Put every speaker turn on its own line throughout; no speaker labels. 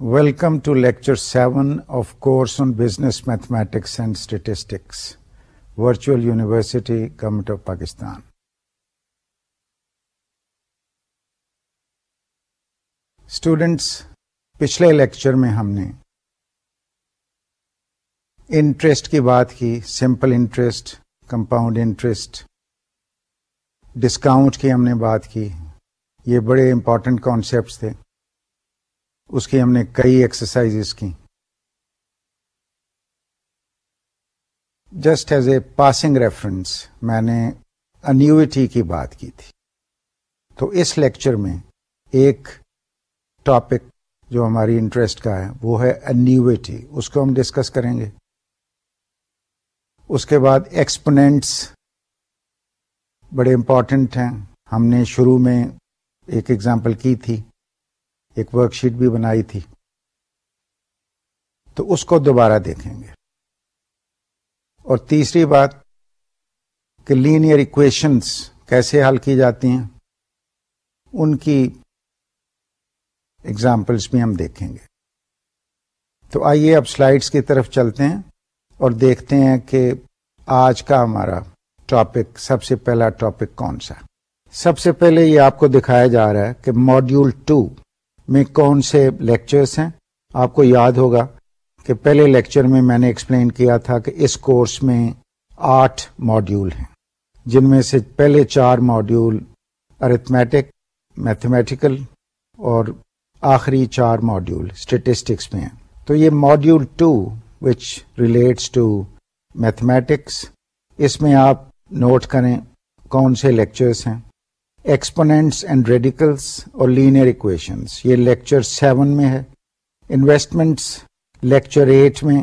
Welcome to Lecture 7 of Course on Business Mathematics and Statistics, Virtual University, Government of Pakistan. Students پچھلے lecture میں ہم نے interest کی بات کی simple interest compound interest discount کی ہم نے بات کی یہ بڑے امپورٹنٹ کانسیپٹس تھے اس کی ہم نے کئی ایکسرسائز کی۔ Just as a passing reference میں نے انیوٹی کی بات کی تھی۔ تو اس لیکچر میں ایک ٹاپک جو ہماری انٹرسٹ کا ہے، وہ ہے انیوٹی اس کو ہم ڈسکس کریں گے۔ اس کے بعد ایکسپوننٹس بڑے امپورٹنٹ ہیں۔ ہم نے شروع میں ایک ایگزامپل کی تھی۔ ایک ورک شیٹ بھی بنائی تھی۔ تو اس کو دوبارہ دیکھیں گے۔ اور تیسری بات کہ لینئر اکویشنس کیسے حل کی جاتی ہیں، ان کی ایگزامپلس بھی ہم دیکھیں گے۔ تو آئیے اب سلائڈس کی طرف چلتے ہیں اور دیکھتے ہیں کہ آج کا ہمارا ٹاپک سب سے پہلا ٹاپک کون سا۔ سب سے پہلے یہ آپ کو دکھایا جا رہا ہے کہ ماڈیول ٹو میں کون سے لیکچرس ہیں؟ آپ کو یاد ہوگا کہ پہلے لیکچر میں میں نے ایکسپلین کیا تھا کہ اس کورس میں آٹھ ماڈیول ہیں۔ جن میں سے پہلے چار ماڈیول ارتھمیٹک میتھمیٹیکل اور آخری چار ماڈیول اسٹیٹسٹکس میں ہیں۔ تو یہ module two which relates to mathematics اس میں آپ نوٹ کریں کون سے لیکچرس ہیں۔ ایکسپوننٹس اینڈ ریڈیکلس اور لینئر اکویشنس یہ لیکچر سیون میں ہے. انویسٹمنٹس لیکچر ایٹ میں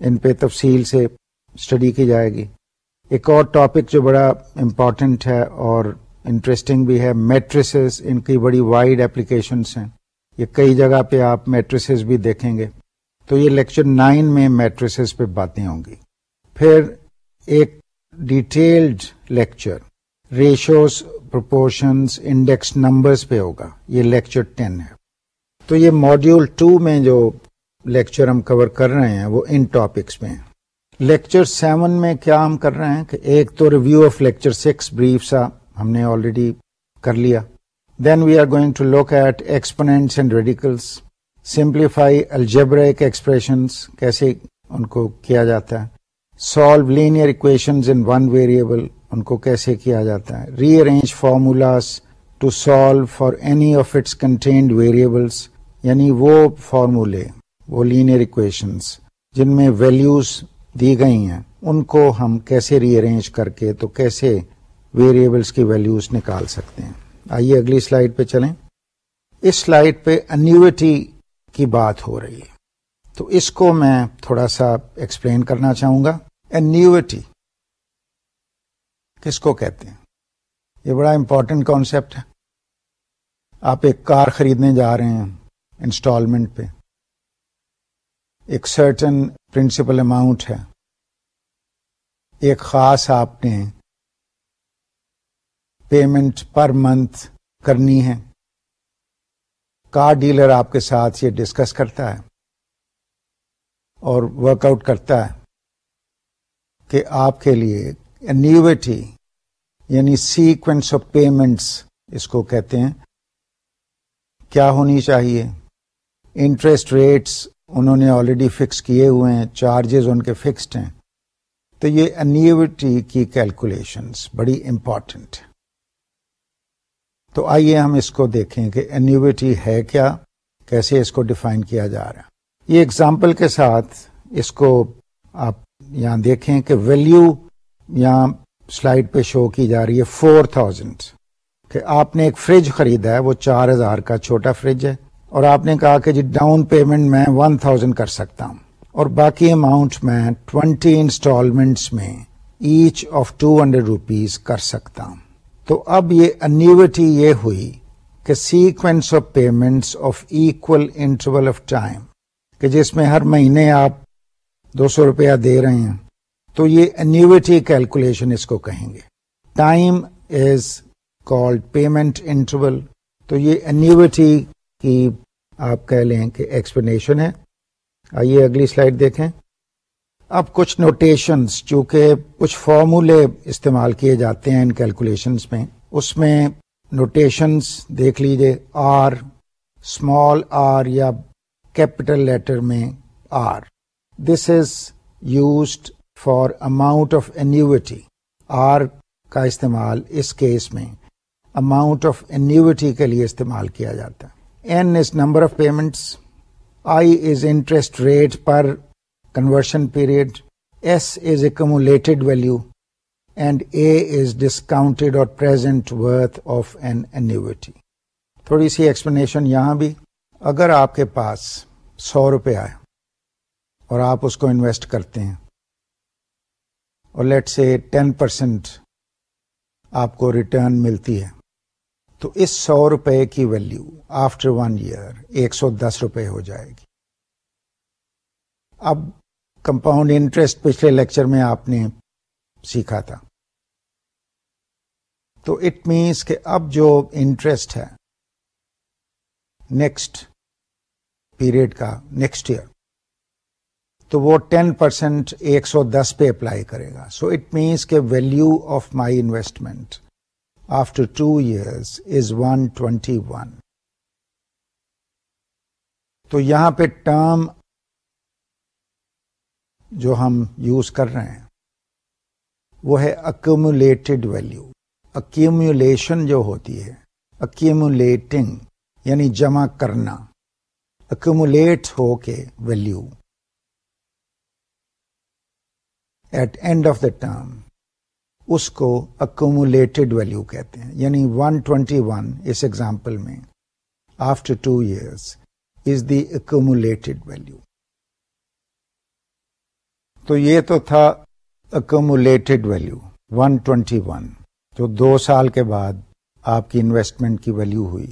ان پہ تفصیل سے اسٹڈی کی جائے گی. ایک اور ٹاپک جو بڑا امپورٹنٹ ہے اور انٹرسٹنگ بھی ہے میٹریسز ان کی بڑی وائڈ اپلیکیشنس ہیں. یہ کئی جگہ پہ آپ میٹریسز بھی دیکھیں گے. تو یہ لیکچر نائن میں میٹریسز پہ باتیں ہوں گی. پھر ایک detailed lecture ratios proportions index numbers پہ ہوگا۔ یہ لیکچر ٹین ہے۔ تو یہ ماڈیول ٹو میں جو لیکچر ہم کور کر رہے ہیں وہ ان ٹاپکس میں لیکچر سیون میں کیا ہم کر رہے ہیں کہ ایک تو review of lecture six brief سا ہم نے آلریڈی کر لیا۔ Then we are going to look at exponents and radicals simplify algebraic expressions کیسے ان کو کیا جاتا ہے۔ Solve linear equations in one variable ان کو کیسے کیا جاتا ہے؟ Rearrange formulas to solve for any of its contained variables یعنی وہ فارمولے وہ لینئر اکویشنز جن میں ویلیوز دی گئی ہیں، ان کو ہم کیسے ری ارینج کر کے تو کیسے ویریبلس کی ویلیوز نکال سکتے ہیں؟ آئیے اگلی سلائیڈ پہ چلیں۔ اس سلائیڈ پہ انیوٹی کی بات ہو رہی ہے۔ تو اس کو میں تھوڑا سا ایکسپلین کرنا چاہوں گا۔ انیوٹی کس کو کہتے ہیں؟ یہ بڑا امپورٹنٹ کانسیپٹ ہے۔ آپ ایک کار خریدنے جا رہے ہیں انسٹالمنٹ پہ۔ ایک سرٹن پرنسپل اماؤنٹ ہے۔ ایک خاص آپ نے پیمنٹ پر منتھ کرنی ہے۔ کار ڈیلر آپ کے ساتھ یہ ڈسکس کرتا ہے اور ورک آؤٹ کرتا ہے کہ آپ کے لیے انیوٹی یعنی سیکوینس آف پیمنٹس اس کو کہتے ہیں۔ کیا ہونی چاہیے؟ انٹرسٹ ریٹس انہوں نے آلریڈی فکس کیے ہوئے ہیں چارجز ان کے فکسڈ ہیں۔ تو یہ انیوٹی کی کیلکولیشنس بڑی امپورٹنٹ تو آئیے ہم اس کو دیکھیں کہ انیوٹی ہے کیا، کیسے اس کو ڈیفائن کیا جا رہا ہے۔ یہ اگزامپل کے ساتھ اس کو آپ یہاں دیکھیں کہ ویلو یہاں سلائڈ پہ شو کی جا رہی ہے فور تھاؤزینڈ کہ آپ نے ایک فریج خریدا ہے، وہ چار ہزار کا چھوٹا فریج ہے اور آپ نے کہا کہ جی ڈاؤن پیمنٹ میں ون تھاؤزینڈ کر سکتا ہوں اور باقی اماؤنٹ میں ٹوینٹی انسٹالمنٹس میں each of two hundred rupees کر سکتا ہوں۔ تو اب یہ انیوٹی یہ ہوئی کہ sequence of payments of equal interval of time کہ جس میں ہر مہینے آپ دو سو روپیہ دے رہے ہیں۔ تو یہ انیوٹی کیلکولیشن اس کو کہیں گے. Time is called payment interval تو یہ انیوٹی کی آپ کہہ لیں کہ ایکسپلینیشن ہے. آئیے اگلی سلائڈ دیکھیں. اب کچھ نوٹیشنز چونکہ کچھ فارمولے استعمال کیے جاتے ہیں ان کیلکولیشنز میں، اس میں نوٹیشنز دیکھ لیجیے آر اسمال آر یا کیپٹل لیٹر میں R this is used for amount of annuity R کا استعمال اس کیس میں اماؤنٹ آف اینیوٹی کے لیے استعمال کیا جاتا ہے۔ N is number of payments I is interest rate per conversion period S is accumulated value and A is discounted اور present worth of an annuity تھوڑی سی ایکسپلینیشن یہاں بھی۔ اگر آپ کے پاس سو روپے آئے اور آپ اس کو انویسٹ کرتے ہیں اور لیٹ سے ٹین پرسینٹ آپ کو ریٹرن ملتی ہے۔ تو اس سو روپے کی ویلو آفٹر ون ایئر ایک سو دس روپے ہو جائے گی۔ اب کمپاؤنڈ انٹرسٹ پچھلے لیکچر میں آپ نے سیکھا تھا۔ تو اٹ مینس کہ اب جو انٹرسٹ ہے نیکسٹ پیریڈ کا نیکسٹ ایئر تو وہ ٹین پرسینٹ ایک سو دس پہ اپلائی کرے گا۔ سو اٹ مینس کے value of my investment after two years is one twenty one تو یہاں پہ ٹرم جو ہم یوز کر رہے ہیں، وہ ہے اکومولیٹڈ ویلو اکیومولیشن جو ہوتی ہے اکیومولیٹنگ یعنی جمع کرنا اکومولیٹ ہو کے value at end of the term اس کو اکومولیٹڈ ویلو کہتے ہیں. یعنی ون ٹوینٹی ون اس ایگزامپل میں after two years is the accumulated value تو یہ تو تھا accumulated value one twenty one جو دو سال کے بعد آپ کی انویسٹمنٹ کی ویلو ہوئی.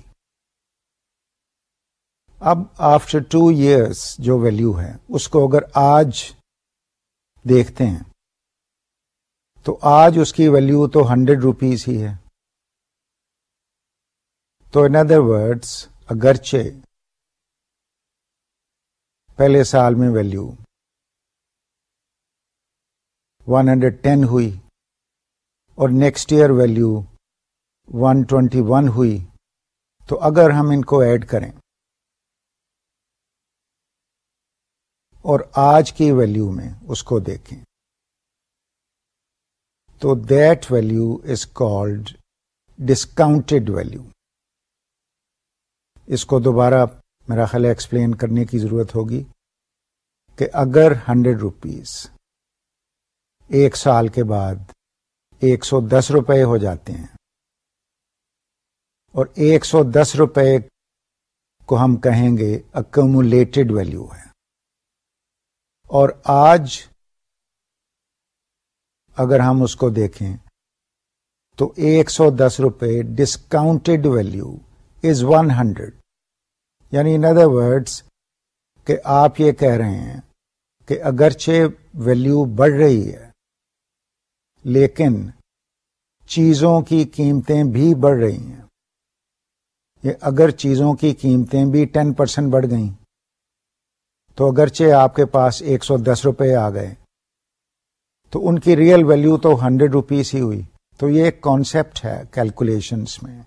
اب آفٹر ٹو ایئرس جو ویلو ہے، اس کو اگر آج دیکھتے ہیں تو آج اس کی ویلو تو ہنڈریڈ روپیز ہی ہے۔ تو ان ادر ورڈس اگرچہ پہلے سال میں ویلو ون ہنڈریڈ ٹین ہوئی اور next year value one twenty one ہوئی، تو اگر ہم ان کو ایڈ کریں اور آج کی ویلو میں اس کو دیکھیں۔ تو that value is called discounted value اس کو دوبارہ میرا خیال ایکسپلین کرنے کی ضرورت ہوگی کہ اگر ہنڈریڈ روپیز ایک سال کے بعد ایک سو دس روپے ہو جاتے ہیں اور ایک سو دس روپے کو ہم کہیں گے اکومولیٹڈ ویلو ہے۔ اور آج اگر ہم اس کو دیکھیں، تو ایک سو دس روپے discounted value is one hundred یعنی ان ادر ورڈس کہ آپ یہ کہہ رہے ہیں کہ اگرچہ ویلو بڑھ رہی ہے، لیکن چیزوں کی قیمتیں بھی بڑھ رہی ہیں۔ یہ اگر چیزوں کی قیمتیں بھی ٹین پرسینٹ بڑھ گئیں، تو اگرچہ آپ کے پاس ایک سو دس روپے آ گئے تو ان کی ریئل ویلو تو ہنڈریڈ روپیز ہی ہوئی۔ تو یہ ایک کانسیپٹ ہے کیلکولیشنس میں،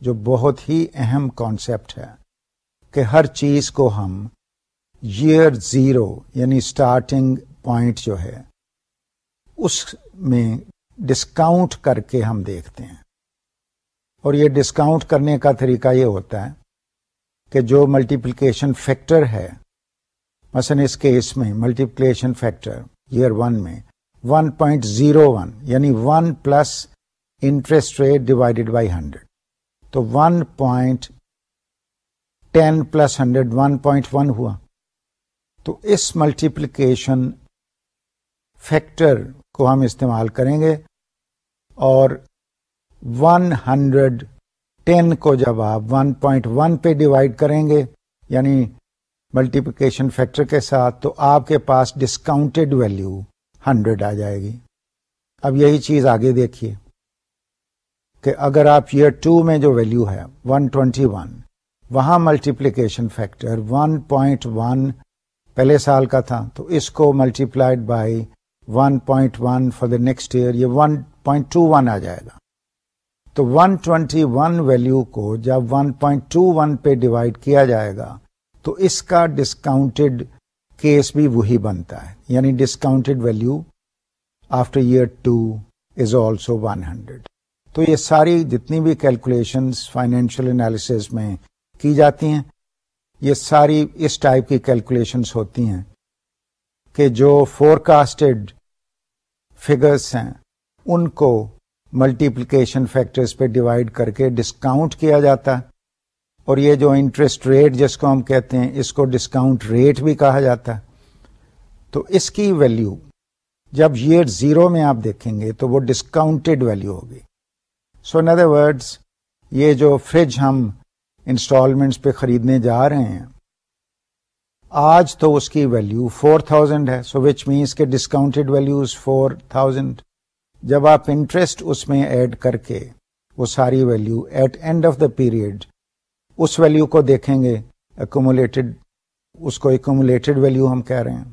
جو بہت ہی اہم کانسیپٹ ہے کہ ہر چیز کو ہم ایئر زیرو یعنی اسٹارٹنگ پوائنٹ جو ہے، اس میں ڈسکاؤنٹ کر کے ہم دیکھتے ہیں۔ اور یہ ڈسکاؤنٹ کرنے کا طریقہ یہ ہوتا ہے کہ جو ملٹیپلیکیشن فیکٹر ہے، مثلا اس کیس میں ملٹیپلیشن فیکٹر ایئر ون میں ون پوائنٹ زیرو ون یعنی one plus interest rate divided by hundred تو one point ten plus hundred one point one ہوا. تو اس ملٹیپلیکیشن فیکٹر کو ہم استعمال کریں گے اور ون ہنڈریڈ ٹین کو جب آپ ون پوائنٹ ون پہ ڈیوائڈ کریں گے یعنی ملٹیپلیکیشن فیکٹر کے ساتھ، تو آپ کے پاس ڈسکاؤنٹڈ ویلو ہنڈریڈ آ جائے گی۔ اب یہی چیز آگے دیکھیے کہ اگر آپ ایئر ٹو میں جو ویلو ہے ون ٹوینٹی ون وہاں ملٹیپلیکیشن فیکٹر 1.1 پہلے سال کا تھا، تو اس کو multiplied by 1.1 for the next year یہ 1.21 آ جائے گا۔ تو 121 ویلو کو جب 1.21 پہ ڈیوائڈ کیا جائے گا، تو اس کا ڈسکاؤنٹڈ کیس بھی وہی بنتا ہے۔ یعنی discounted value after year two is also one hundred تو یہ ساری جتنی بھی کیلکولیشن فائنینشیل انالیس میں کی جاتی ہیں، یہ ساری اس ٹائپ کی کیلکولیشنس ہوتی ہیں کہ جو فور کاسٹڈ فگرس ہیں، ان کو ملٹیپلیکیشن فیکٹرز پہ ڈیوائڈ کر کے ڈسکاؤنٹ کیا جاتا ہے۔ اور یہ جو انٹرسٹ ریٹ جس کو ہم کہتے ہیں، اس کو ڈسکاؤنٹ ریٹ بھی کہا جاتا ہے۔ تو اس کی ویلیو جب ایئر زیرو میں آپ دیکھیں گے تو وہ ڈسکاؤنٹڈ ویلیو ہوگی۔ سو ان ادر ورڈس یہ جو فریج ہم انسٹالمنٹس پہ خریدنے جا رہے ہیں، آج تو اس کی ویلیو فور تھاؤزینڈ ہے۔ سو وچ مینس کے ڈسکاؤنٹڈ ویلیوز فور تھاؤزینڈ جب آپ انٹرسٹ اس میں ایڈ کر کے وہ ساری value at end of the period us value کو دیکھیں گے اکومولیٹڈ اس کو اکومولیٹڈ ویلیو ہم کہہ رہے ہیں۔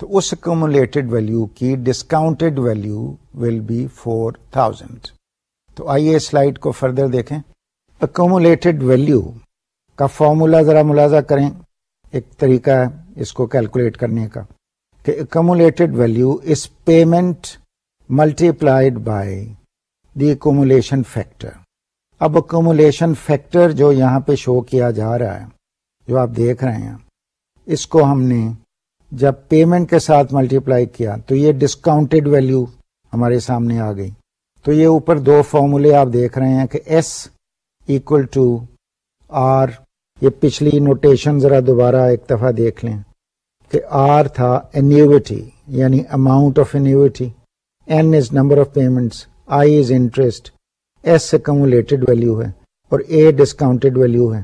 تو اس اکومولیٹڈ ویلیو کی discounted value will be four thousand تو آئیے سلائڈ کو فردر دیکھیں۔ اکومولیٹڈ ویلیو کا فارمولا ذرا ملازہ کریں۔ ایک طریقہ ہے اس کو کیلکولیٹ کرنے کا کہ accumulated value is payment multiplied by the accumulation factor اب اکومولیشن فیکٹر جو یہاں پہ شو کیا جا رہا ہے، جو آپ دیکھ رہے ہیں، اس کو ہم نے جب پیمنٹ کے ساتھ ملٹی پلائی کیا تو یہ ڈسکاؤنٹڈ ویلو ہمارے سامنے آ گئی۔ تو یہ اوپر دو فارمولے آپ دیکھ رہے ہیں کہ ایس اکول ٹو آر یہ پچھلی نوٹیشن ذرا دوبارہ ایک دفعہ دیکھ لیں کہ آر تھا انیوٹی یعنی amount of annuity N is number of payments I is interest S cumulated value ہے اور اے ڈسکاؤنٹڈ ویلو ہے۔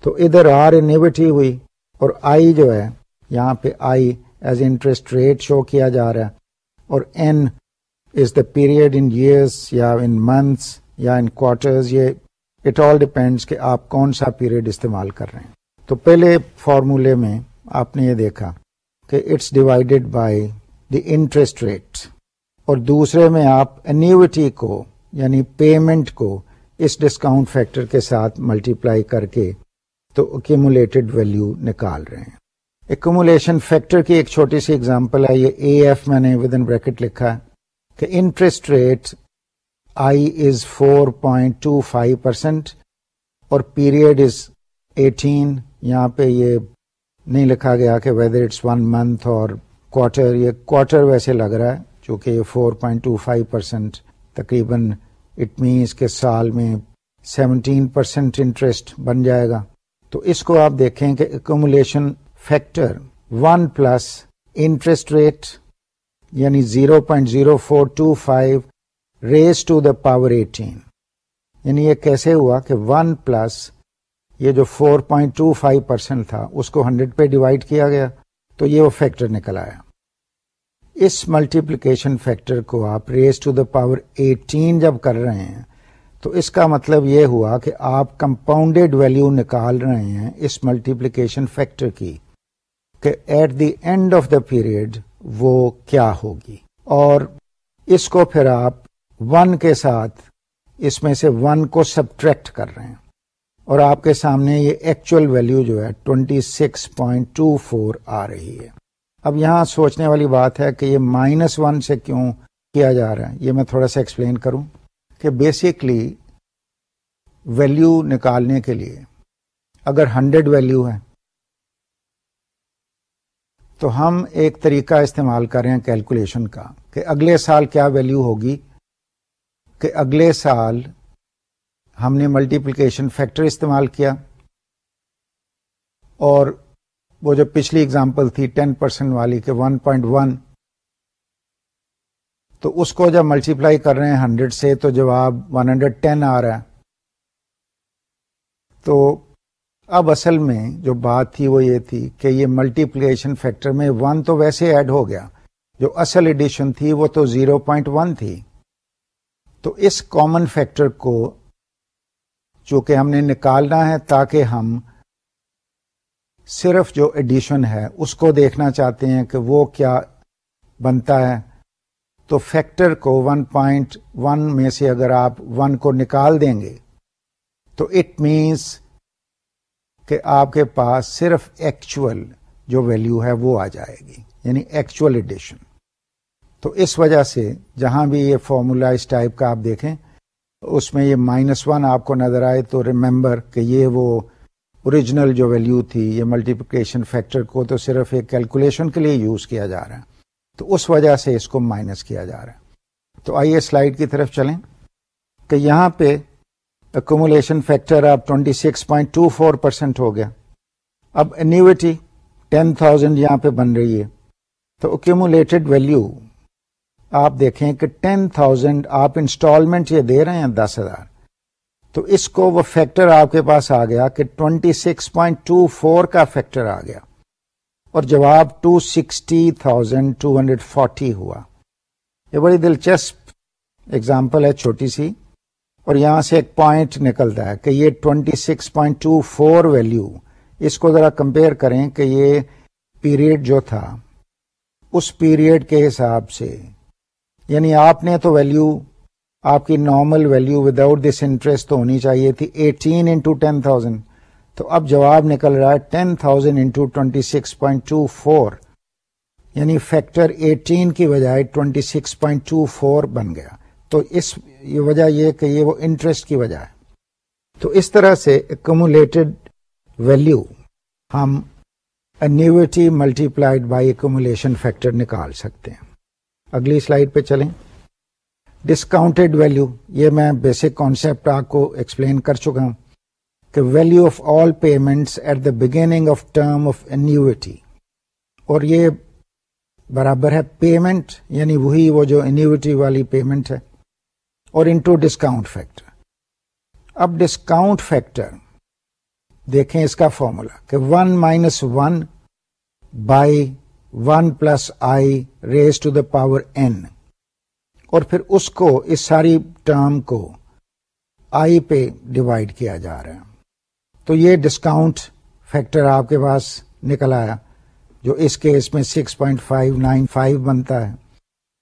تو ادھر آر انیوٹی ہوئی اور آئی جو ہے، یہاں پہ I is interest rate show کیا جا رہا ہے۔ اور N is the period in years یا ان منتھس یا ان کوارٹرز یہ اٹ آل ڈپینڈس کہ آپ کون سا پیریڈ استعمال کر رہے ہیں۔ تو پہلے فارمولے میں آپ نے یہ دیکھا کہ it's divided by the interest rate اور دوسرے میں آپ انیوٹی کو یعنی پیمنٹ کو اس ڈسکاؤنٹ فیکٹر کے ساتھ ملٹیپلائی کر کے تو اکیمولیٹڈ ویلو نکال رہے ہیں۔ ایکومولیشن فیکٹر کی ایک چھوٹی سی ایگزامپل ہے، یہ اے ایف میں نے ود ان بریکٹ لکھا کہ interest rate I is four point two five percent اور پیریڈ از ایٹین یہاں پہ یہ نہیں لکھا گیا کہ ویدر اٹس ون منتھ اور کوارٹر یہ کوارٹر ویسے لگ رہا ہے، چونکہ یہ four point two five percent تقریباً اٹ مینس کے سال میں سیونٹین پرسینٹ انٹرسٹ بن جائے گا۔ تو اس کو آپ دیکھیں کہ accumulation factor one plus interest rate یعنی zero point zero four two five raise to the power eighteen یعنی یہ کیسے ہوا کہ ون پلس یہ جو four point two five percent تھا اس کو ہنڈریڈ پہ ڈیوائڈ کیا گیا تو یہ وہ فیکٹر نکل آیا۔ اس ملٹیپلیکیشن فیکٹر کو آپ raise to the power eighteen جب کر رہے ہیں، تو اس کا مطلب یہ ہوا کہ آپ کمپاؤنڈیڈ ویلو نکال رہے ہیں اس ملٹیپلیکیشن فیکٹر کی کہ at the end of the period وہ کیا ہوگی۔ اور اس کو پھر آپ ون کے ساتھ اس میں سے ون کو سبٹریکٹ کر رہے ہیں۔ اور آپ کے سامنے یہ ایکچوئل ویلو جو ہے twenty six point two four آ رہی ہے۔ اب یہاں سوچنے والی بات ہے کہ یہ مائنس ون سے کیوں کیا جا رہا ہے؟ یہ میں تھوڑا سا ایکسپلین کروں کہ بیسکلی ویلو نکالنے کے لیے اگر ہنڈریڈ ویلو ہے تو ہم ایک طریقہ استعمال کر رہے ہیں کیلکولیشن کا کہ اگلے سال کیا ویلو ہوگی؟ کہ اگلے سال ہم نے ملٹیپلیکیشن فیکٹر استعمال کیا اور وہ جو پچھلی اگزامپل تھی ٹین پرسینٹ والی کہ ون پوائنٹ ون تو اس کو جب ملٹیپلائی کر رہے ہیں ہنڈریڈ سے تو جواب ون ہنڈریڈ ٹین آ رہا ہے۔ تو اب اصل میں جو بات تھی وہ یہ تھی کہ یہ ملٹیپلیکیشن فیکٹر میں ون تو ویسے ایڈ ہو گیا۔ جو اصل ایڈیشن تھی وہ تو زیرو پوائنٹ ون تھی۔ تو اس کامن فیکٹر کو چونکہ ہم نے نکالنا ہے تاکہ ہم صرف جو ایڈیشن ہے، اس کو دیکھنا چاہتے ہیں کہ وہ کیا بنتا ہے۔ تو فیکٹر کو ون پوائنٹ ون میں سے اگر آپ ون کو نکال دیں گے، تو اٹ مینس کہ آپ کے پاس صرف ایکچوئل جو ویلو ہے وہ آ جائے گی یعنی ایکچوئل ایڈیشن تو اس وجہ سے جہاں بھی یہ فارمولا اس ٹائپ کا آپ دیکھیں، اس میں یہ مائنس ون آپ کو نظر آئے تو ریمبر کہ یہ وہ اوریجنل جو ویلو تھی، یہ ملٹیپلیکیشن فیکٹر کو تو صرف ایک کیلکولیشن کے لیے یوز کیا جا رہا ہے۔ تو اس وجہ سے اس کو مائنس کیا جا رہا ہے۔ تو آئیے سلائڈ کی طرف چلیں۔ کہ یہاں پہ اکومولیشن فیکٹر اب twenty six point two four percent ہو گیا۔ اب انیوٹی ٹین تھاؤزینڈ یہاں پہ بن رہی ہے۔ تو اکیومولیٹڈ ویلو آپ دیکھیں کہ ٹین تھاؤزینڈ آپ انسٹالمنٹ یہ دے رہے ہیں دس ہزار۔ تو اس کو وہ فیکٹر آپ کے پاس آ گیا کہ twenty six point two four کا فیکٹر آ گیا۔ اور جواب two sixty thousand two hundred forty ہوا۔ یہ بڑی دلچسپ اگزامپل ہے، چھوٹی سی۔ اور یہاں سے ایک پوائنٹ نکلتا ہے کہ یہ twenty six point two four value اس کو ذرا کمپیئر کریں کہ یہ پیریڈ جو تھا، اس پیریڈ کے حساب سے یعنی آپ نے تو ویلو آپ کی normal value without this interest تو ہونی چاہیے تھی ایٹین انٹو ٹین تھاؤزینڈ تو اب جواب نکل رہا ہے ten thousand into twenty six point two four یعنی فیکٹر ایٹین کی بجائے twenty six point two four بن گیا. تو اس یہ وجہ یہ کہ یہ وہ انٹرسٹ کی وجہ ہے. تو اس طرح سے ایکومولیٹڈ ویلو ہم annuity multiplied by accumulation factor نکال سکتے ہیں. اگلی سلائڈ پہ چلیں. ڈسکاؤنٹڈ ویلو یہ میں بیسک کانسیپٹ آپ کو ایکسپلین کر چکا ہوں کہ value of all payments at the beginning of term of annuity اور یہ برابر ہے پیمنٹ یعنی وہی وہ جو انیوٹی والی پیمنٹ ہے. اور انٹو ڈسکاؤنٹ فیکٹر اب ڈسکاؤنٹ فیکٹر دیکھیں اس کا فارمولا کہ one minus one by one plus I raise to the power N اور پھر اس کو، اس ساری ٹرم کو آئی پہ ڈیوائڈ کیا جا رہا ہے۔ تو یہ ڈسکاؤنٹ فیکٹر آپ کے پاس نکل آیا، جو اس کیس میں six point five nine five بنتا ہے۔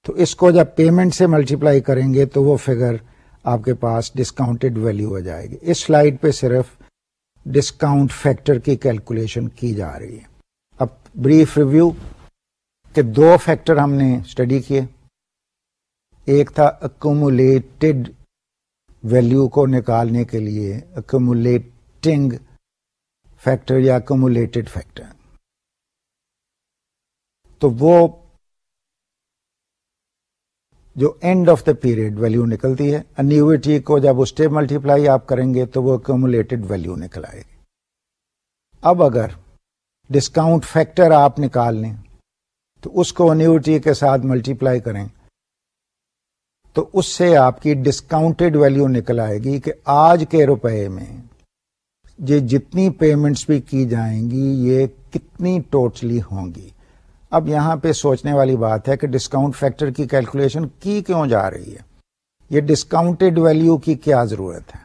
تو اس کو جب پیمنٹ سے ملٹیپلائی کریں گے تو وہ فگر آپ کے پاس ڈسکاؤنٹڈ ویلو ہو جائے گی۔ اس سلائڈ پہ صرف ڈسکاؤنٹ فیکٹر کی کیلکولیشن کی جا رہی ہے۔ اب بریف ریویو کہ دو فیکٹر ہم نے اسٹڈی کیے۔ ایک تھا اکومولیٹڈ ویلو کو نکالنے کے لیے اکومولیٹنگ فیکٹر یا اکومولیٹڈ فیکٹر تو وہ جو end of the period value نکلتی ہے انیوٹی کو جب اس ٹے ملٹیپلائی آپ کریں گے تو وہ اکومولیٹڈ ویلو نکل آئے گی. اب اگر ڈسکاؤنٹ فیکٹر آپ نکال لیں، تو اس کو انیوٹی کے ساتھ ملٹیپلائی کریں تو اس سے آپ کی ڈسکاؤنٹڈ ویلو نکل آئے گی کہ آج کے روپے میں یہ جتنی پیمنٹس بھی کی جائیں گی، یہ کتنی ٹوٹلی ہوں گی۔ اب یہاں پہ سوچنے والی بات ہے کہ ڈسکاؤنٹ فیکٹر کی کیلکولیشن کی کیوں جا رہی ہے؟ یہ ڈسکاؤنٹڈ ویلو کی کیا ضرورت ہے؟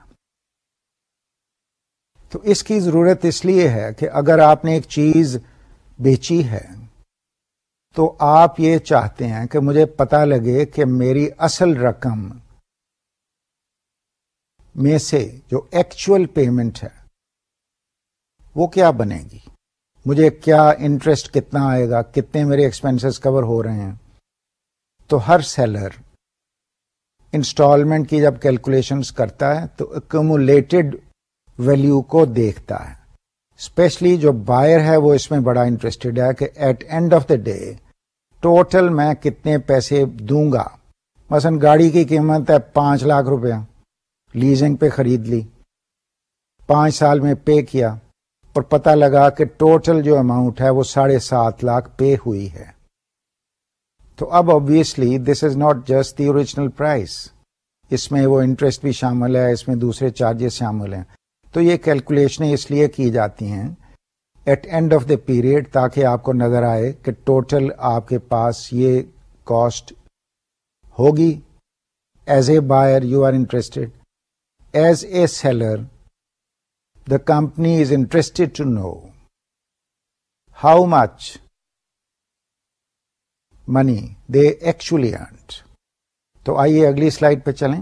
تو اس کی ضرورت اس لیے ہے کہ اگر آپ نے ایک چیز بیچی ہے تو آپ یہ چاہتے ہیں کہ مجھے پتا لگے کہ میری اصل رقم میں سے جو ایکچوئل پیمنٹ ہے، وہ کیا بنے گی؟ مجھے کیا انٹرسٹ کتنا آئے گا؟ کتنے میرے ایکسپینسز کور ہو رہے ہیں؟ تو ہر سیلر انسٹالمنٹ کی جب کیلکولیشنز کرتا ہے تو اکومولیٹڈ ویلو کو دیکھتا ہے۔ اسپیشلی جو بائر ہے وہ اس میں بڑا انٹرسٹڈ ہے کہ at end of the day total میں کتنے پیسے دوں گا؟ مثلا گاڑی کی قیمت ہے پانچ لاکھ روپیہ لیزنگ پہ خرید لی، پانچ سال میں پے کیا، اور پتا لگا کہ ٹوٹل جو اماؤنٹ ہے وہ ساڑھے سات لاکھ پے ہوئی ہے۔ تو اب obviously this is not just the original price اس میں وہ انٹرسٹ بھی شامل ہے، اس میں دوسرے چارجز شامل ہیں۔ تو یہ کیلکولیشنیں اس لیے کی جاتی ہیں at end of the period تاکہ آپ کو نظر آئے کہ ٹوٹل آپ کے پاس یہ کاسٹ ہوگی. As a buyer you are interested as a seller the company is interested to know how much money they actually earned. تو آئیے اگلی سلائڈ پہ چلیں.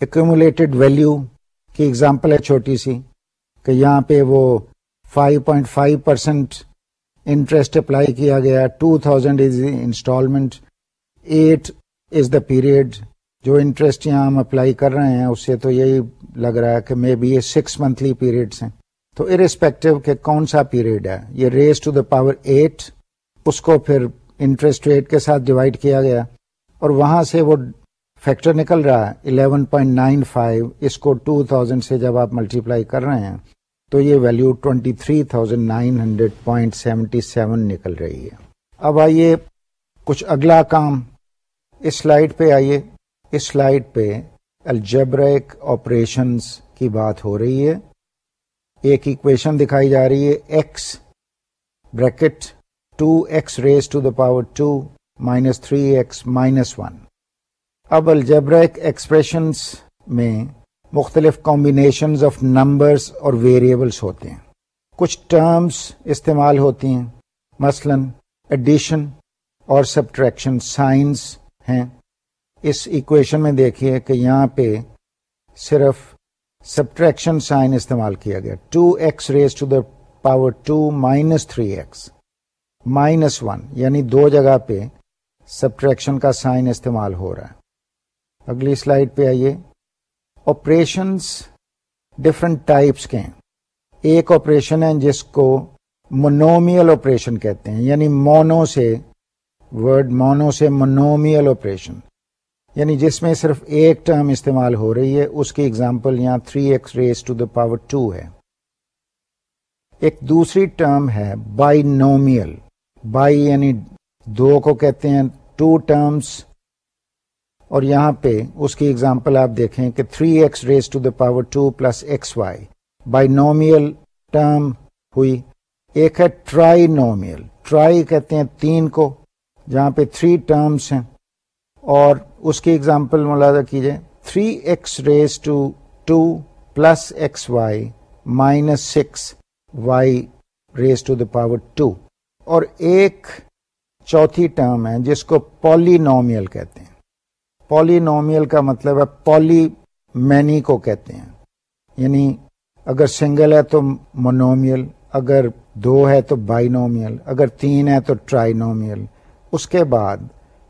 ایکومولیٹڈ ویلو کی ایگزامپل ہے چھوٹی سی کہ یہاں پہ وہ 5.5 پرسینٹ انٹرسٹ اپلائی کیا گیا two thousand is installment at is the period جو انٹرسٹ یہاں ہم اپلائی کر رہے ہیں، اس سے تو یہی لگ رہا ہے کہ مے بی یہ سکس منتھلی پیریڈس ہیں۔ تو ارسپیکٹو کہ کون سا پیریڈ ہے، یہ raise to the power eight اس کو پھر انٹرسٹ ریٹ کے ساتھ ڈیوائڈ کیا گیا اور وہاں سے وہ فیکٹر نکل رہا ہے۔ الیون پوائنٹ نائن فائیو، اس کو ٹو تھاؤزینڈ سے جب آپ ملٹیپلائی کر رہے ہیں، تو یہ value twenty three thousand nine hundred point seventy seven نکل رہی ہے۔ اب آئیے کچھ اگلا کام۔ اس سلائڈ پہ آئیے۔ اس سلائڈ پہ الجبریک آپریشنس کی بات ہو رہی ہے۔ ایک اکویشن دکھائی جا رہی ہے۔ X bracket two X raise to the power two minus three X minus one اب الجبریک ایکسپریشنس میں مختلف کمبینیشنز آف نمبرس اور ویریبلس ہوتے ہیں۔ کچھ ٹرمز استعمال ہوتی ہیں۔ مثلا ایڈیشن اور سبٹریکشن سائنس ہیں۔ اس ایکویشن میں دیکھیے کہ یہاں پہ صرف سبٹریکشن سائن استعمال کیا گیا۔ Two X raise to the power two minus three X minus one یعنی دو جگہ پہ سبٹریکشن کا سائن استعمال ہو رہا ہے۔ اگلی سلائڈ پہ آئیے۔ آپریشنس ڈفرنٹ ٹائپس کے ہیں۔ ایک آپریشن ہے جس کو منومیل آپریشن کہتے ہیں یعنی مونو سے ورڈ مونو سے منومیل آپریشن یعنی جس میں صرف ایک ٹرم استعمال ہو رہی ہے، اس کی اگزامپل یہاں three X raise to the power two ہے۔ ایک دوسری ٹرم ہے بائی نومیل بائی یعنی دو کو کہتے ہیں ٹو ٹرمس اور یہاں پہ اس کی اگزامپل آپ دیکھیں کہ 3 X raise to the power 2 plus X Y binomial term ہوئی۔ ایک ہے ٹرائی نومیل ٹرائی کہتے ہیں تین کو، جہاں پہ تھری ٹرمس ہیں۔ اور اس کی اگزامپل ملازہ کیجیے three X raise to two plus X Y minus six Y raise to the power two اور ایک چوتھی ٹرم ہے جس کو پولی نومیل کہتے ہیں۔ پولینومیل کا مطلب ہے پولی مینی کو کہتے ہیں۔ یعنی اگر سنگل ہے تو مونومیل، اگر دو ہے تو بائنومیل اگر تین ہے تو ٹرائینومیل۔ اس کے بعد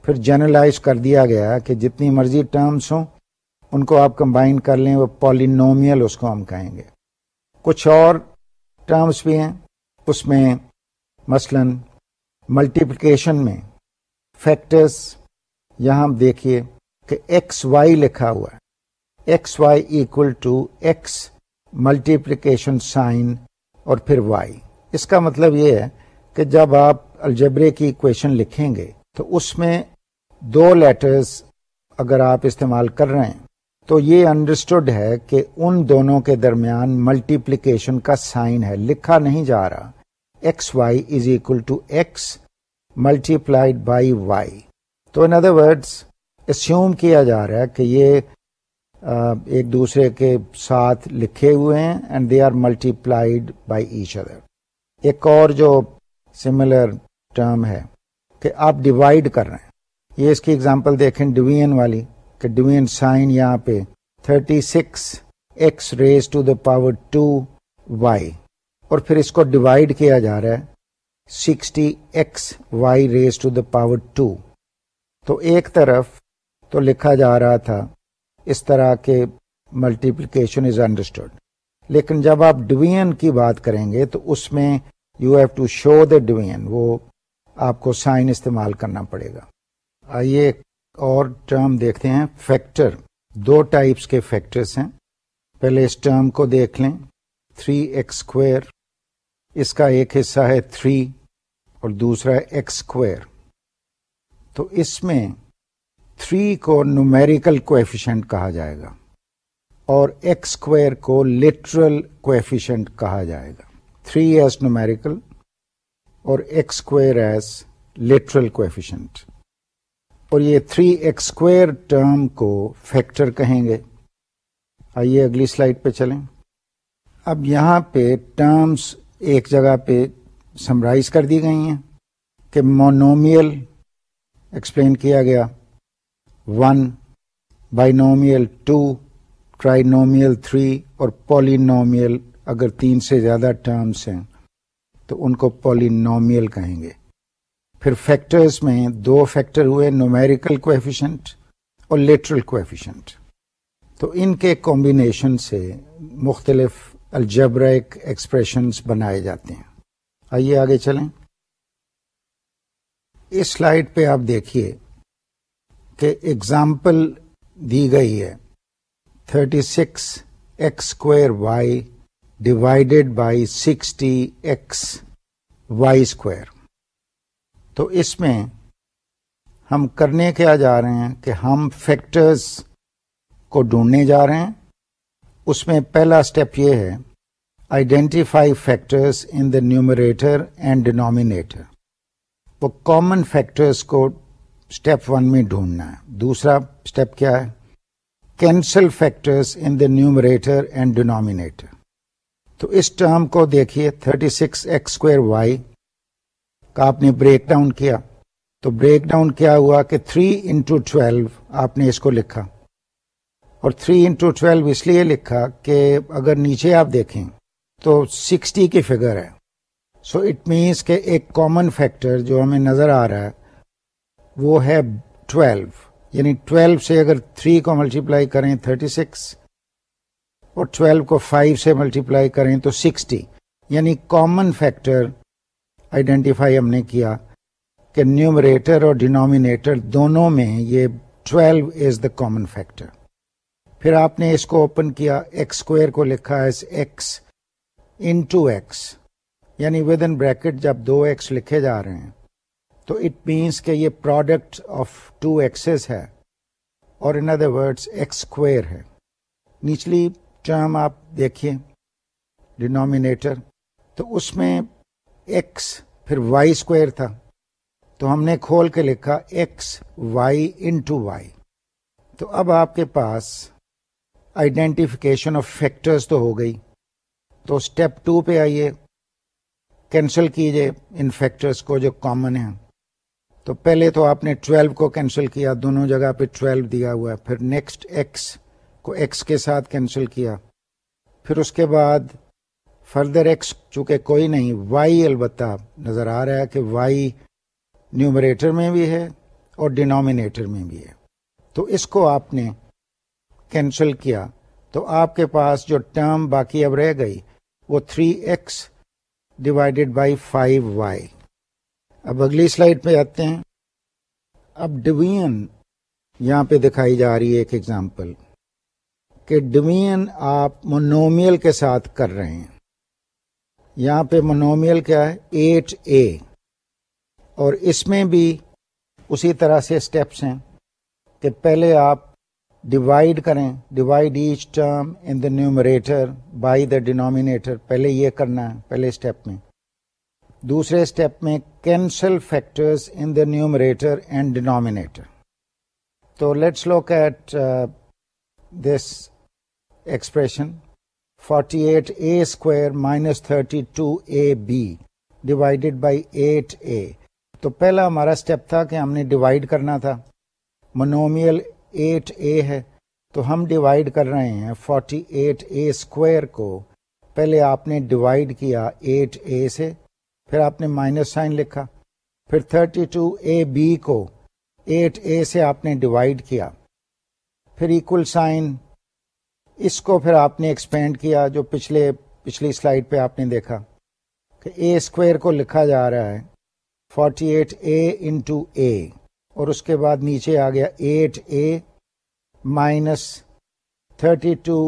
پھر جنرلائز کر دیا گیا کہ جتنی مرضی ٹرمس ہوں، ان کو آپ کمبائن کر لیں، وہ پولینومیل اس کو ہم کہیں گے۔ کچھ اور ٹرمس بھی ہیں۔ اس میں مثلا ملٹیپلیکیشن میں فیکٹرس یہاں دیکھیے۔ کہ ایکس وائی لکھا ہوا ہے۔ X Y equal to X multiplication sign اور پھر وائی اس کا مطلب یہ ہے کہ جب آپ الجبرے کی اکویشن لکھیں گے تو اس میں دو لیٹرز اگر آپ استعمال کر رہے ہیں تو یہ انڈرسٹوڈ ہے کہ ان دونوں کے درمیان ملٹیپلیکیشن کا سائن ہے۔ لکھا نہیں جا رہا۔ X Y is equal to X multiplied by Y تو ان ادر ورڈس اسیوم کیا جا رہا ہے کہ یہ ایک دوسرے کے ساتھ لکھے ہوئے ہیں and they are multiplied by each other ایک اور جو سملر ٹرم ہے کہ آپ ڈیوائڈ کر رہے ہیں. یہ اس کی اگزامپل دیکھیں ڈویژن والی کہ ڈویژن سائن یہاں پہ thirty six X raise to the power two Y اور پھر اس کو ڈیوائڈ کیا جا رہا ہے sixty X Y raise to the power two تو ایک طرف تو لکھا جا رہا تھا، اس طرح کے ملٹیپلیکیشن از انڈرسٹوڈ لیکن جب آپ ڈویژن کی بات کریں گے تو اس میں you have to show the division وہ آپ کو سائن استعمال کرنا پڑے گا۔ آئیے اور ٹرم دیکھتے ہیں فیکٹر دو ٹائپس کے فیکٹرس ہیں۔ پہلے اس ٹرم کو دیکھ لیں۔ تھری ایکس اسکوئر اس کا ایک حصہ ہے تھری اور دوسرا ہے ایکس اسکوئر تو اس میں تھری کو نومیریکل کوفیشنٹ کہا جائے گا اور ایکس اسکوائر کو لٹرل کوفیشنٹ کہا جائے گا۔ تھری ایز نومیریکل اور X square as literal coefficient اور یہ تھری ایکس اسکوائر ٹرم کو فیکٹر کہیں گے۔ آئیے اگلی سلائڈ پہ چلیں۔ اب یہاں پہ ٹرمز ایک جگہ پہ سمرائز کر دی گئی ہیں کہ مونومیل ایکسپلین کیا گیا۔ One binomial two trinomial three اور پولینومیل اگر تین سے زیادہ ٹرمس ہیں، تو ان کو پولینومیل کہیں گے۔ پھر فیکٹرز میں دو فیکٹر ہوئے نومیریکل کوفیشنٹ اور لیٹرل کوفیشنٹ تو ان کے کمبینیشن سے مختلف الجبرائک ایکسپریشنز بنائے جاتے ہیں۔ آئیے آگے چلیں۔ اس سلائڈ پہ آپ دیکھیے۔ کہ اگزامپل دی گئی ہے۔ Thirty six X square Y divided by sixty X Y square تو اس میں ہم کرنے کیا جا رہے ہیں کہ ہم فیکٹرز کو ڈھونڈنے جا رہے ہیں۔ اس میں پہلا اسٹیپ یہ ہے identify factors in the numerator and denominator وہ کامن فیکٹرز کو اسٹیپ ون میں ڈھونڈنا ہے۔ دوسرا اسٹیپ کیا ہے؟ Cancel factors in the numerator and denominator تو اس ٹرم کو دیکھیے thirty six x square y کا آپ نے بریک ڈاؤن کیا۔ تو بریک ڈاؤن کیا ہوا کہ تھری انٹو ٹویلو آپ نے اس کو لکھا۔ اور تھری انٹو ٹویلو اس لیے لکھا کہ اگر نیچے آپ دیکھیں تو سکسٹی کی فگر ہے۔ سو اٹ مینس کہ ایک کامن فیکٹر جو ہمیں نظر آ رہا ہے وہ ہے ٹویلو یعنی ٹویلو سے اگر تھری کو ملٹیپلائی کریں تھرٹی سکس، اور ٹویلو کو فائیو سے ملٹیپلائی کریں تو سکسٹی۔ یعنی کامن فیکٹر آئیڈینٹیفائی ہم نے کیا کہ نیومریٹر اور ڈینومینیٹر دونوں میں یہ twelve is the common factor پھر آپ نے اس کو اوپن کیا ایکس اسکوئر کو لکھا ایز ایکس انٹو ایکس یعنی ود ان بریکٹ جب دو ایکس لکھے جا رہے ہیں۔ تو اٹ مینس کہ یہ پروڈکٹ آف ٹو ایکسز ہے اور in other words x square ہے۔ نچلی ٹرم آپ دیکھیے ڈینومینیٹر تو اس میں ایکس پھر وائی اسکوئر تھا۔ تو ہم نے کھول کے لکھا ایکس وائی انٹو وائی تو اب آپ کے پاس آئیڈینٹیفکیشن آف فیکٹرز تو ہو گئی۔ تو اسٹیپ ٹو پہ آئیے۔ کینسل کیجیے ان فیکٹرز کو جو کامن ہیں۔ تو پہلے تو آپ نے ٹویلو کو کینسل کیا، دونوں جگہ پہ ٹویلو دیا ہوا ہے۔ پھر نیکسٹ ایکس کو ایکس کے ساتھ کینسل کیا۔ پھر اس کے بعد فردر ایکس، چونکہ کوئی نہیں، وائی البتہ نظر آ رہا ہے کہ وائی نیومریٹر میں بھی ہے اور ڈینومینیٹر میں بھی ہے۔ تو اس کو آپ نے کینسل کیا۔ تو آپ کے پاس جو ٹرم باقی اب رہ گئی وہ three x divided by five y. اب اگلی سلائڈ پہ آتے ہیں۔ اب ڈویژن یہاں پہ دکھائی جا رہی ہے ایک ایگزامپل کہ ڈویژن آپ منومیل کے ساتھ کر رہے ہیں۔ یہاں پہ منومیل کیا ہے؟ Eight a. اور اس میں بھی اسی طرح سے اسٹیپس ہیں کہ پہلے آپ ڈیوائڈ کریں۔ Divide each term in the numerator by the denominator پہلے یہ کرنا ہے، پہلے اسٹیپ میں۔ دوسرے اسٹیپ میں cancel factors in the numerator and denominator تو let's look at this expression forty eight a square minus thirty two a b divided by eight a تو پہلا ہمارا اسٹیپ تھا کہ ہم نے ڈیوائڈ کرنا تھا. منومیل ایٹ اے ہے. تو ہم ڈیوائڈ کر رہے ہیں فورٹی ایٹ اے اسکوائر کو. پہلے آپ نے ڈیوائڈ کیا ایٹ اے سے. پھر آپ نے مائنس سائن لکھا۔ پھر تھرٹی ٹو اے بی کو ایٹ اے سے آپ نے ڈیوائڈ کیا۔ پھر ایکول سائن اس کو پھر آپ نے ایکسپینڈ کیا جو پچھلے پچھلی سلائڈ پہ آپ نے دیکھا کہ اے اسکوائر کو لکھا جا رہا ہے۔ Forty eight a into a اور اس کے بعد نیچے آ گیا eight a minus thirty two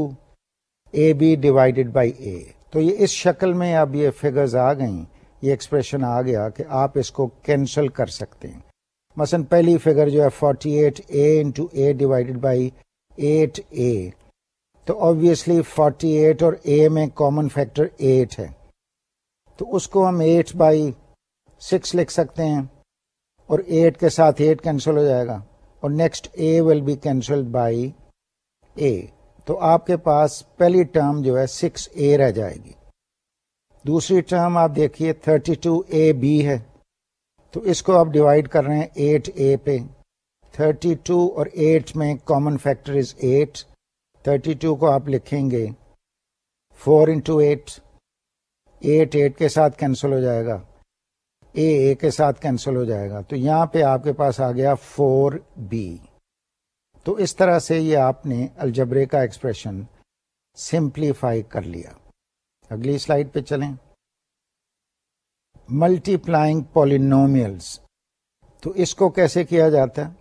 a b divided by a تو یہ اس شکل میں اب یہ فگرز آ گئیں۔ یہ ایکسپریشن آ گیا کہ آپ اس کو کینسل کر سکتے ہیں۔ مثلا پہلی فگر جو ہے forty eight a into a divided by eight a تو آبویسلی فورٹی ایٹ اور اے میں کامن فیکٹر ایٹ ہے۔ تو اس کو ہم ایٹ بائی سکس لکھ سکتے ہیں اور ایٹ کے ساتھ ایٹ کینسل ہو جائے گا۔ اور next a will be cancelled by a تو آپ کے پاس پہلی ٹرم جو ہے سکس اے رہ جائے گی۔ دوسری ٹرم آپ دیکھیے تھرٹی ٹو اے بی ہے۔ تو اس کو آپ ڈیوائڈ کر رہے ہیں ایٹ اے پہ۔ تھرٹی ٹو اور ایٹ میں common factor is eight thirty two کو آپ لکھیں گے۔ Four into eight eight eight کے ساتھ کینسل ہو جائے گا۔ اے اے کے ساتھ کینسل ہو جائے گا۔ تو یہاں پہ آپ کے پاس آ گیا فور بی تو اس طرح سے یہ آپ نے الجبرے کا ایکسپریشن سمپلیفائی کر لیا۔ اگلی سلائڈ پہ چلیں۔ ملٹی پلائنگ پولینومیلس تو اس کو کیسے کیا جاتا ہے؟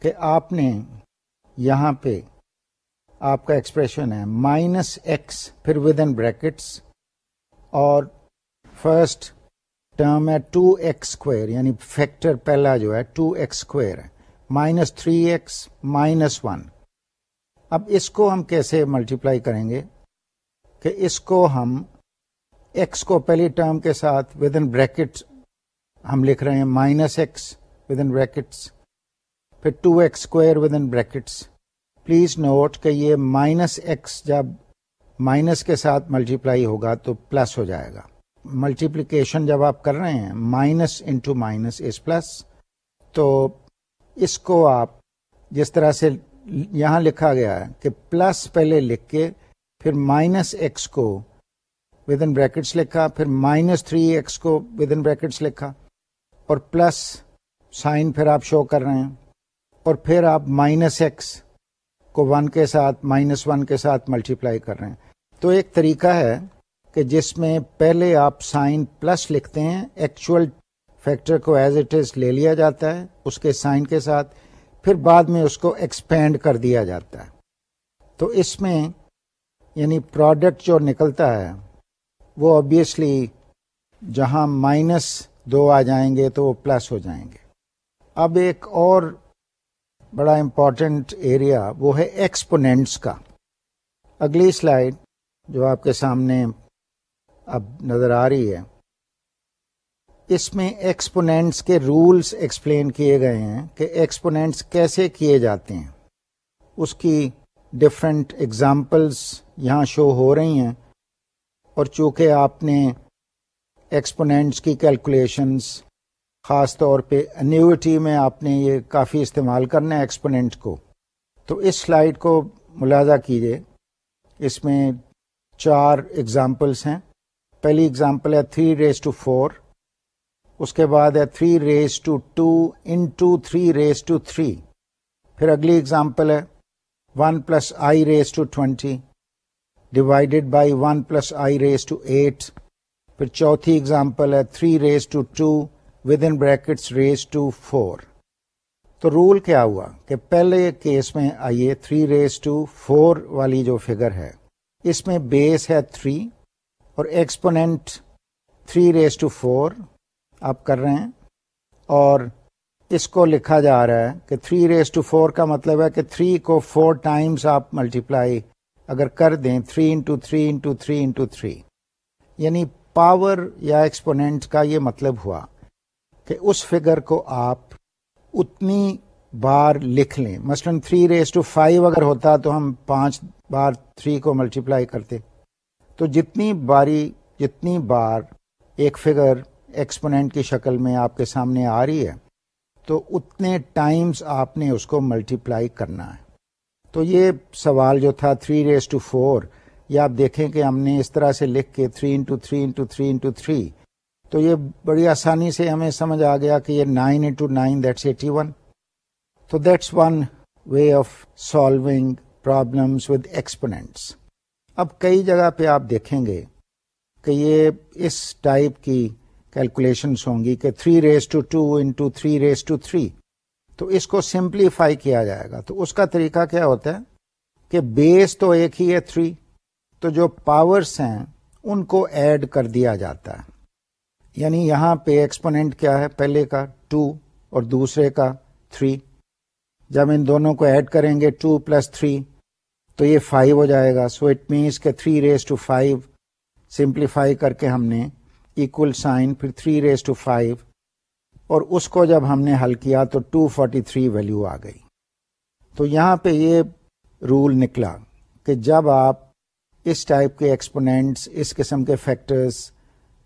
کہ آپ نے یہاں پہ آپ کا ایکسپریشن ہے، مائنس ایکس پھر ود ان بریکٹس اور فرسٹ ٹرم ہے ٹو ایکس اسکوئر یعنی فیکٹر پہلا جو ہے ٹو ایکس اسکوئر ہے۔ Minus three x, minus one. اب اس کو ہم کیسے ملٹیپلائی کریں گے؟ کہ اس کو ہم ایکس کو پہلی ٹرم کے ساتھ ود ان بریکٹ ہم لکھ رہے ہیں minus x with in brackets پھر two x square with in brackets please note کہ یہ مائنس ایکس جب مائنس کے ساتھ ملٹیپلائی ہوگا تو پلس ہو جائے گا۔ ملٹیپلیکیشن جب آپ کر رہے ہیں minus into minus is plus تو اس کو آپ جس طرح سے یہاں لکھا گیا ہے کہ پلس پہلے لکھ کے پھر مائنس ایکس کو ود ان بریکٹس لکھا، پھر مائنس تھری ایکس کو ود ان بریکٹس لکھا، اور پلس سائن پھر آپ شو کر رہے ہیں، اور پھر آپ مائنس ایکس کو ون کے ساتھ مائنس ون کے ساتھ ملٹیپلائی کر رہے ہیں۔ تو ایک طریقہ ہے کہ جس میں پہلے آپ سائن پلس لکھتے ہیں ایکچوئل فیکٹر کو ایز اٹ از لے لیا جاتا ہے اس کے سائن کے ساتھ، پھر بعد میں اس کو ایکسپینڈ کر دیا جاتا ہے۔ تو اس میں یعنی پروڈکٹ جو نکلتا ہے، وہ آبیسلی جہاں مائنس دو آ جائیں گے تو وہ پلس ہو جائیں گے۔ اب ایک اور بڑا امپورٹنٹ ایریا وہ ہے ایکسپوننٹس کا۔ اگلی سلائڈ جو آپ کے سامنے اب نظر آ رہی ہے، اس میں ایکسپوننٹس کے رولز ایکسپلین کیے گئے ہیں کہ ایکسپوننٹس کیسے کیے جاتے ہیں۔ اس کی ڈفرینٹ ایگزامپلس یہاں شو ہو رہی ہیں اور چونکہ آپ نے ایکسپوننٹس کی کیلکولیشنس خاص طور پہ انیوٹی میں آپ نے یہ کافی استعمال کرنا ہے ایکسپوننٹ کو، تو اس سلائڈ کو ملاحظہ کیجیے اس میں چار ایگزامپلس ہیں۔ پہلی ایگزامپل ہے تھری ریز ٹو فور اس کے بعد ہے three raise to two into three raise to three پھر اگلی ایگزامپل ہے one plus i raise to twenty divided by one plus i raise to eight پھر چوتھی ایگزامپل ہے three raise to two with in brackets raise to four تو rule کیا ہوا کہ پہلے کیس میں آئیے تھری ریز ٹو فور والی جو فگر ہے اس میں بیس ہے تھری اور exponent three raise to four آپ کر رہے ہیں اور اس کو لکھا جا رہا ہے کہ تھری ریز ٹو فور کا مطلب ہے کہ تھری کو فور ٹائمس آپ ملٹیپلائی اگر کر دیں three into three into three into three یعنی پاور یا ایکسپوننٹ کا یہ مطلب ہوا کہ اس فگر کو آپ اتنی بار لکھ لیں۔ مثلا تھری ریز ٹو فائیو اگر ہوتا تو ہم پانچ بار تھری کو ملٹیپلائی کرتے۔ تو جتنی باری، جتنی بار ایک فگر ایکسپوننٹ کی شکل میں آپ کے سامنے آ رہی ہے تو اتنے ٹائمز آپ نے اس کو ملٹیپلائی کرنا ہے۔ تو یہ سوال جو تھا تھری ریز ٹو فور، یہ آپ دیکھیں کہ ہم نے اس طرح سے لکھ کے three into three into three into three, تو یہ بڑی آسانی سے ہمیں سمجھ آ گیا کہ یہ nine into nine, that's eighty one. تو that's one way of solving problems with exponents. اب کئی جگہ پہ آپ دیکھیں گے کہ یہ اس ٹائپ کی کیلکولیشنس ہوں گی کہ three raise to two into three raise to three تو اس کو سمپلیفائی کیا جائے گا. تو اس کا طریقہ کیا ہوتا ہے کہ بیس تو ایک ہی ہے تھری تو جو پاورس ہیں ان کو ایڈ کر دیا جاتا ہے. یعنی یہاں پہ ایکسپوننٹ کیا ہے؟ پہلے کا ٹو اور دوسرے کا تھری جب ان دونوں کو ایڈ کریں گے ٹو پلس تھری تو یہ فائیو ہو جائے گا. سو اٹ مینس کہ three raise to five simplify کر کے ہم نے اکول سائن پھر تھری ریز ٹو فائیو اور اس کو جب ہم نے حل کیا تو ٹو فورٹی تھری ویلو آ گئی۔ تو یہاں پہ یہ رول نکلا کہ جب آپ اس ٹائپ کے ایکسپوننٹس اس قسم کے فیکٹرز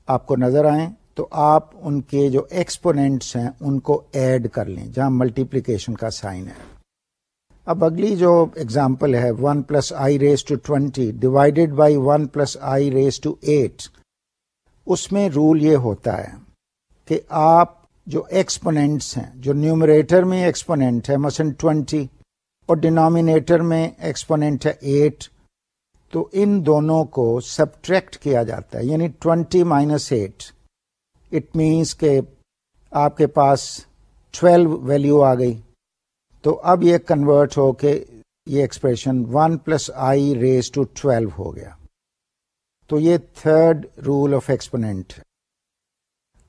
آپ کو نظر آئیں، تو آپ ان کے جو ایکسپوننٹس ہیں، ان کو ایڈ کر لیں، جہاں ملٹیپلیکیشن کا سائن ہے۔ اب اگلی جو ایگزامپل ہے one plus i raise to twenty divided by one plus i raise to eight اس میں رول یہ ہوتا ہے کہ آپ جو ایکسپوننٹس ہیں، جو نیومریٹر میں ایکسپوننٹ ہے، مثلاً ٹوینٹی اور ڈینامینیٹر میں ایکسپوننٹ ہے ایٹ، تو ان دونوں کو سبٹریکٹ کیا جاتا ہے یعنی twenty minus eight. It means کہ آپ کے پاس ٹویلو ویلو آ گئی۔ تو اب یہ کنورٹ ہو کے یہ expression one plus I raise to twelve ہو گیا۔ تو یہ تھرڈ رول آف ایکسپوننٹ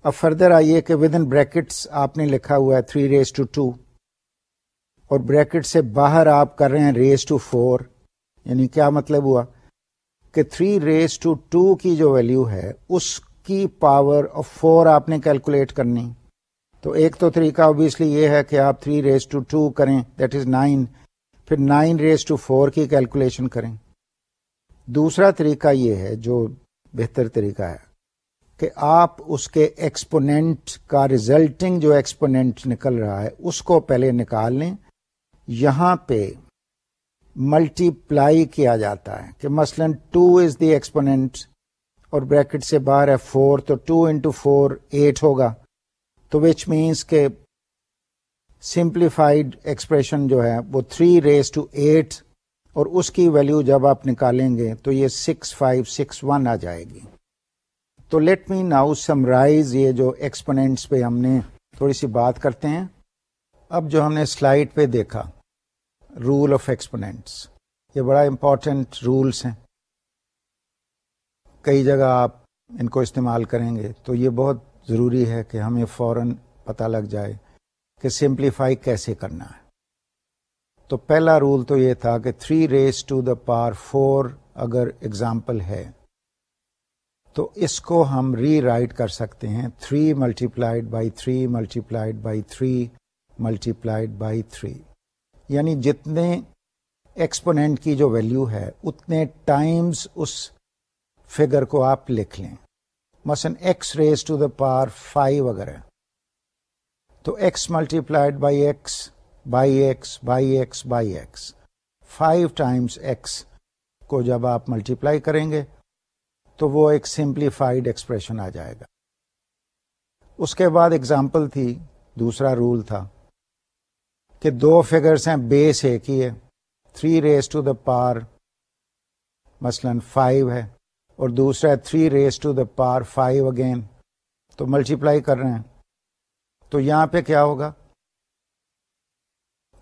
اب فردر آئیے کہ ود ان بریکٹس آپ نے لکھا ہوا ہے تھری ریز ٹو ٹو اور بریکٹ سے باہر آپ کر رہے ہیں ریز ٹو فور یعنی کیا مطلب ہوا؟ کہ تھری ریز ٹو ٹو کی جو ویلو ہے، اس کی پاور آف فور آپ نے کیلکولیٹ کرنی. تو ایک تو طریقہ اوبیسلی یہ ہے کہ آپ تھری ریز ٹو ٹو کریں دیٹ از نائن پھر نائن ریز ٹو فور کی کیلکولیشن کریں۔ دوسرا طریقہ یہ ہے، جو بہتر طریقہ ہے، کہ آپ اس کے ایکسپوننٹ کا ریزلٹنگ جو ایکسپوننٹ نکل رہا ہے، اس کو پہلے نکال لیں۔ یہاں پہ ملٹی پلائی کیا جاتا ہے کہ مثلا ٹو از دی ایکسپوننٹ اور بریکٹ سے باہر ہے فور تو ٹو انٹو فور ایٹ ہوگا۔ تو وچ مینس کے سمپلیفائڈ ایکسپریشن جو ہے، وہ تھری ریز ٹو ایٹ اور اس کی ویلو جب آپ نکالیں گے تو یہ سکس فائیو سکس ون آ جائے گی۔ تو لیٹ می ناؤ سمرائز یہ جو ایکسپوننٹس پہ ہم نے تھوڑی سی بات کرتے ہیں۔ اب جو ہم نے سلائڈ پہ دیکھا رول آف ایکسپوننٹس یہ بڑا امپورٹنٹ رولس ہیں۔ کئی جگہ آپ ان کو استعمال کریں گے تو یہ بہت ضروری ہے کہ ہمیں فوراً پتہ لگ جائے کہ سمپلیفائی کیسے کرنا ہے۔ تو پہلا رول تو یہ تھا کہ three raise to the power four اگر اگزامپل ہے، تو اس کو ہم ری رائٹ کر سکتے ہیں three multiplied by three multiplied by three multiplied by three یعنی جتنے ایکسپوننٹ کی جو ویلو ہے، اتنے ٹائمز اس فگر کو آپ لکھ لیں۔ مثلاً x raise to the power five اگر ہے، تو x multiplied by x by x by x by x. Five times x کو جب آپ ملٹی پلائی کریں گے تو وہ ایک سمپلیفائڈ ایکسپریشن آ جائے گا۔ اس کے بعد اگزامپل تھی، دوسرا رول تھا کہ دو فگرس ہیں، بیس ایک ہی ہے، تھری ریز ٹو دا پار مثلاً فائیو ہے اور دوسرا three raise to the power five again. تو ملٹی پلائی کر رہے ہیں۔ تو یہاں پہ کیا ہوگا؟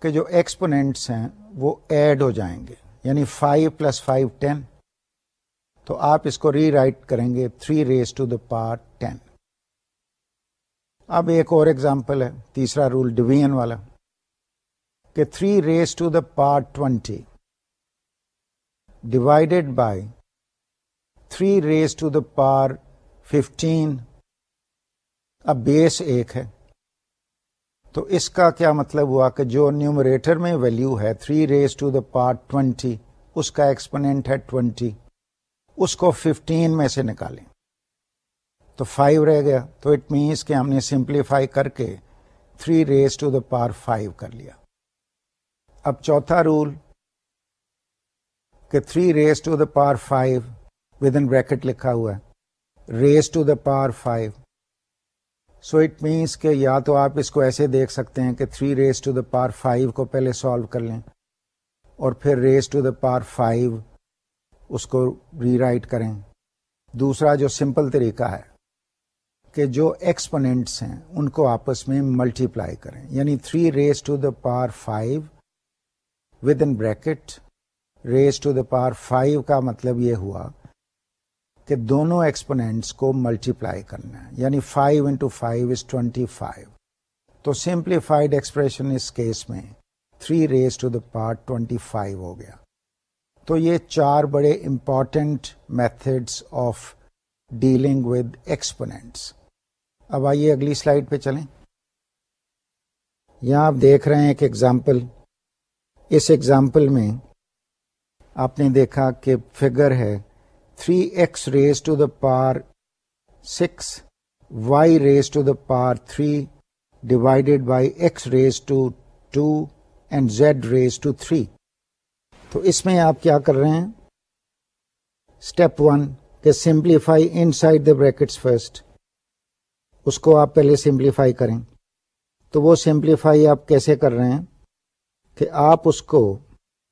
کہ جو ایکسپوننٹس ہیں وہ ایڈ ہو جائیں گے یعنی فائیو پلس فائیو ٹین تو آپ اس کو ری رائٹ کریں گے تھری ریز ٹو دا پار ٹین اب ایک اور ایگزامپل ہے، تیسرا رول ڈویژن والا، کہ three raise to the power twenty divided by three raise to the power fifteen اب بیس ایک ہے۔ تو اس کا کیا مطلب ہوا کہ جو نیومریٹر میں ویلو ہے three raise to the power twenty اس کا ایکسپوننٹ ہے ٹوینٹی اس کو ففٹین میں سے نکالیں۔ تو فائیو رہ گیا۔ تو اٹ مینس کہ ہم نے سمپلیفائی کر کے three raise to the power five کر لیا۔ اب چوتھا رول کہ three raise to the power five with in bracket لکھا ہوا ہے raise to the power five so it means کہ یا تو آپ اس کو ایسے دیکھ سکتے ہیں کہ three raise to the power five کو پہلے سالو کر لیں اور پھر raise to the power five اس کو ری رائٹ کریں۔ دوسرا جو سمپل طریقہ ہے کہ جو ایکسپوننٹس ہیں ان کو آپس میں ملٹی پلائی کریں۔ یعنی three raise to the power five with in bracket raise to the power five کا مطلب یہ ہوا کہ دونوں ایکسپوننٹس کو ملٹی پلائی کرنا ہے۔ یعنی five into five is twenty five تو سمپلیفائڈ ایکسپریشن اس کیس میں three raise to the part twenty five ہو گیا۔ تو یہ چار بڑے important methods of dealing with exponents اب آئیے اگلی سلائڈ پہ چلیں۔ یہاں آپ دیکھ رہے ہیں ایک ایگزامپل اس ایگزامپل میں آپ نے دیکھا کہ فگر ہے three x raise to the power six y raise to the power three divided by x raise to two and z raise to three تو اس میں آپ کیا کر رہے ہیں؟ اسٹیپ ون کہ simplify inside the brackets first اس کو آپ پہلے سمپلیفائی کریں۔ تو وہ سمپلیفائی آپ کیسے کر رہے ہیں؟ کہ آپ اس کو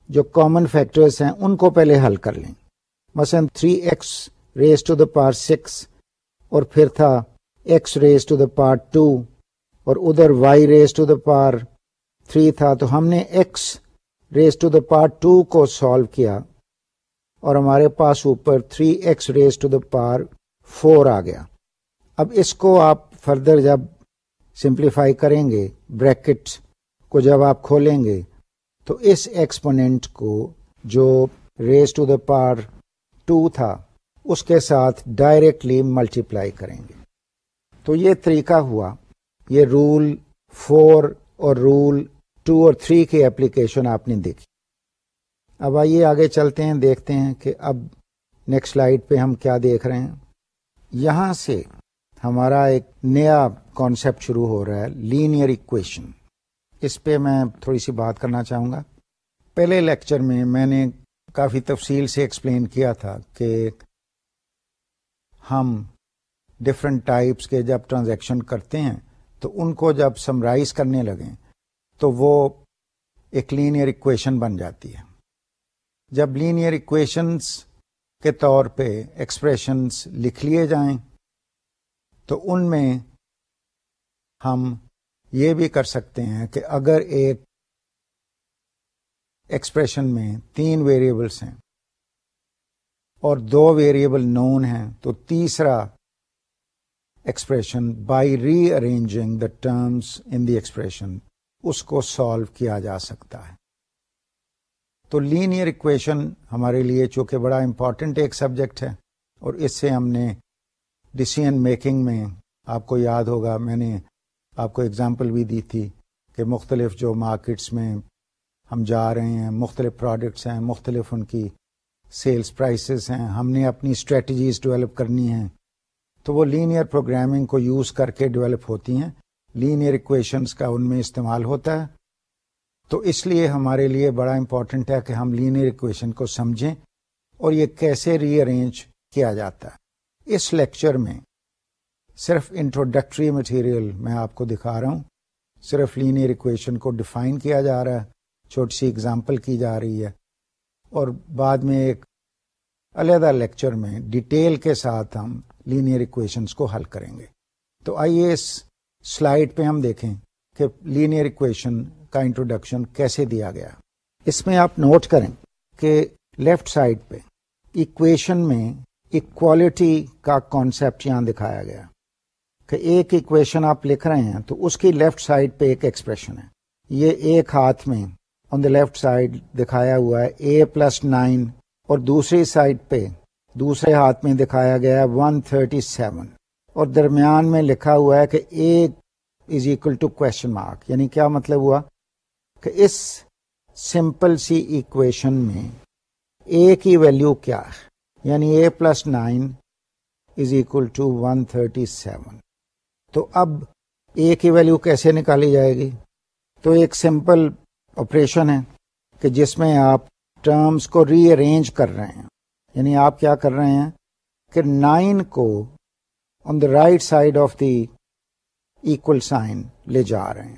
جو کامن فیکٹرز ہیں ان کو پہلے حل کر لیں۔ مثلا three x raise to the power six اور پھر تھا ایکس ریز ٹو دا پار ٹو اور ادھر Y raise to the power three تھا، تو ہم نے ایکس ریز ٹو دا پار ٹو کو سالو کیا، اور ہمارے پاس اوپر three x raise to the power four آ گیا۔ اب اس کو آپ فردر جب سمپلیفائی کریں گے بریکٹ کو جب آپ کھولیں گے، تو اس ایکسپوننٹ کو جو ریز ٹو دا پار ٹو تھا، اس کے ساتھ ڈائریکٹلی ملٹیپلائی کریں گے۔ تو یہ طریقہ ہوا۔ یہ رول فور اور رول ٹو اور تھری کی اپلیکیشن آپ نے دیکھی۔ اب آئیے آگے چلتے ہیں، دیکھتے ہیں کہ اب نیکسٹ سلائڈ پہ ہم کیا دیکھ رہے ہیں۔ یہاں سے ہمارا ایک نیا کانسیپٹ شروع ہو رہا ہے لینئر اکویشن اس پہ میں تھوڑی سی بات کرنا چاہوں گا۔ پہلے لیکچر میں میں نے کافی تفصیل سے ایکسپلین کیا تھا کہ ہم ڈفرینٹ ٹائپس کے جب ٹرانزیکشن کرتے ہیں، تو ان کو جب سمرائز کرنے لگیں، تو وہ ایک لینئر اکویشن بن جاتی ہے۔ جب لینئر اکویشنس کے طور پہ ایکسپریشنس لکھ لیے جائیں، تو ان میں ہم یہ بھی کر سکتے ہیں کہ اگر ایک ایکسپریشن میں تین ویریبلس ہیں اور دو ویریبل نون ہیں، تو تیسرا expression by rearranging the terms in the expression اس کو سالو کیا جا سکتا ہے۔ تو لینئر اکویشن ہمارے لیے چونکہ بڑا امپورٹنٹ ایک سبجیکٹ ہے، اور اس سے ہم نے ڈسیزن میکنگ میں، آپ کو یاد ہوگا، میں نے آپ کو اگزامپل بھی دی تھی کہ مختلف جو مارکیٹس میں ہم جا رہے ہیں، مختلف پروڈکٹس ہیں، مختلف ان کی سیلز پرائسز ہیں، ہم نے اپنی اسٹریٹجیز ڈیولپ کرنی ہیں۔ تو وہ لینئر پروگرامنگ کو یوز کر کے ڈیولپ ہوتی ہیں۔ لینئر اکویشنس کا ان میں استعمال ہوتا ہے۔ تو اس لیے ہمارے لیے بڑا امپورٹنٹ ہے کہ ہم لینئر اکویشن کو سمجھیں اور یہ کیسے ری ارینج کیا جاتا ہے۔ اس لیکچر میں صرف انٹروڈکٹری مٹیریل میں آپ کو دکھا رہا ہوں۔ صرف لینئر اکویشن کو ڈیفائن کیا جا رہا ہے۔ چھوٹی سی اگزامپل کی جا رہی ہے۔ اور بعد میں ایک علیحدہ لیکچر میں ڈیٹیل کے ساتھ ہم لینئر اکویشنس کو حل کریں گے۔ تو آئیے اس سلائڈ پہ ہم دیکھیں کہ لینئر اکویشن کا انٹروڈکشن کیسے دیا گیا۔ اس میں آپ نوٹ کریں کہ لیفٹ سائڈ پہ اکویشن میں اکوالٹی کا کانسیپٹ یہاں دکھایا گیا۔ کہ ایک اکویشن آپ لکھ رہے ہیں تو اس کی لیفٹ سائڈ پہ ایک ایکسپریشن ہے۔ یہ ایک ہاتھ میں آن دا لیفٹ سائڈ دکھایا ہوا ہے اے پلس نائن اور دوسری سائڈ پہ، دوسرے ہاتھ میں دکھایا گیا ہے ون تھرٹی سیون اور درمیان میں لکھا ہوا ہے کہ a is equal to question mark یعنی کیا مطلب ہوا؟ کہ اس سمپل سی اکویشن میں اے کی ویلو کیا ہے؟ یعنی a plus nine is equal to one thirty seven تو اب اے کی ویلو کیسے نکالی جائے گی؟ تو ایک سمپل آپریشن ہے کہ جس میں آپ ٹرمز کو ری ارینج کر رہے ہیں۔ یعنی آپ کیا کر رہے ہیں کہ نائن کو on the right side of the equal sign لے جا رہے ہیں۔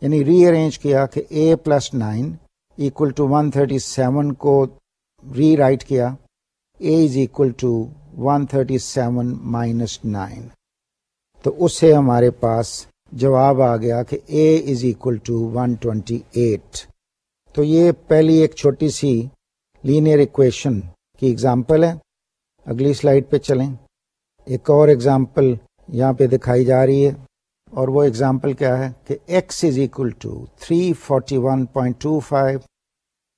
یعنی ری ارینج کیا کہ a plus nine equal to one thirty seven کو ری رائٹ کیا۔ A is equal to one thirty seven minus nine تو اس سے ہمارے پاس جواب آ گیا کہ a is equal to one twenty eight تو یہ پہلی ایک چھوٹی سی لینئر اکویشن کی ایگزامپل ہے۔ اگلی سلائڈ پہ چلیں۔ ایک اور ایگزامپل یہاں پہ دکھائی جا رہی ہے۔ اور وہ ایگزامپل کیا ہے کہ x is equal to three forty one point two five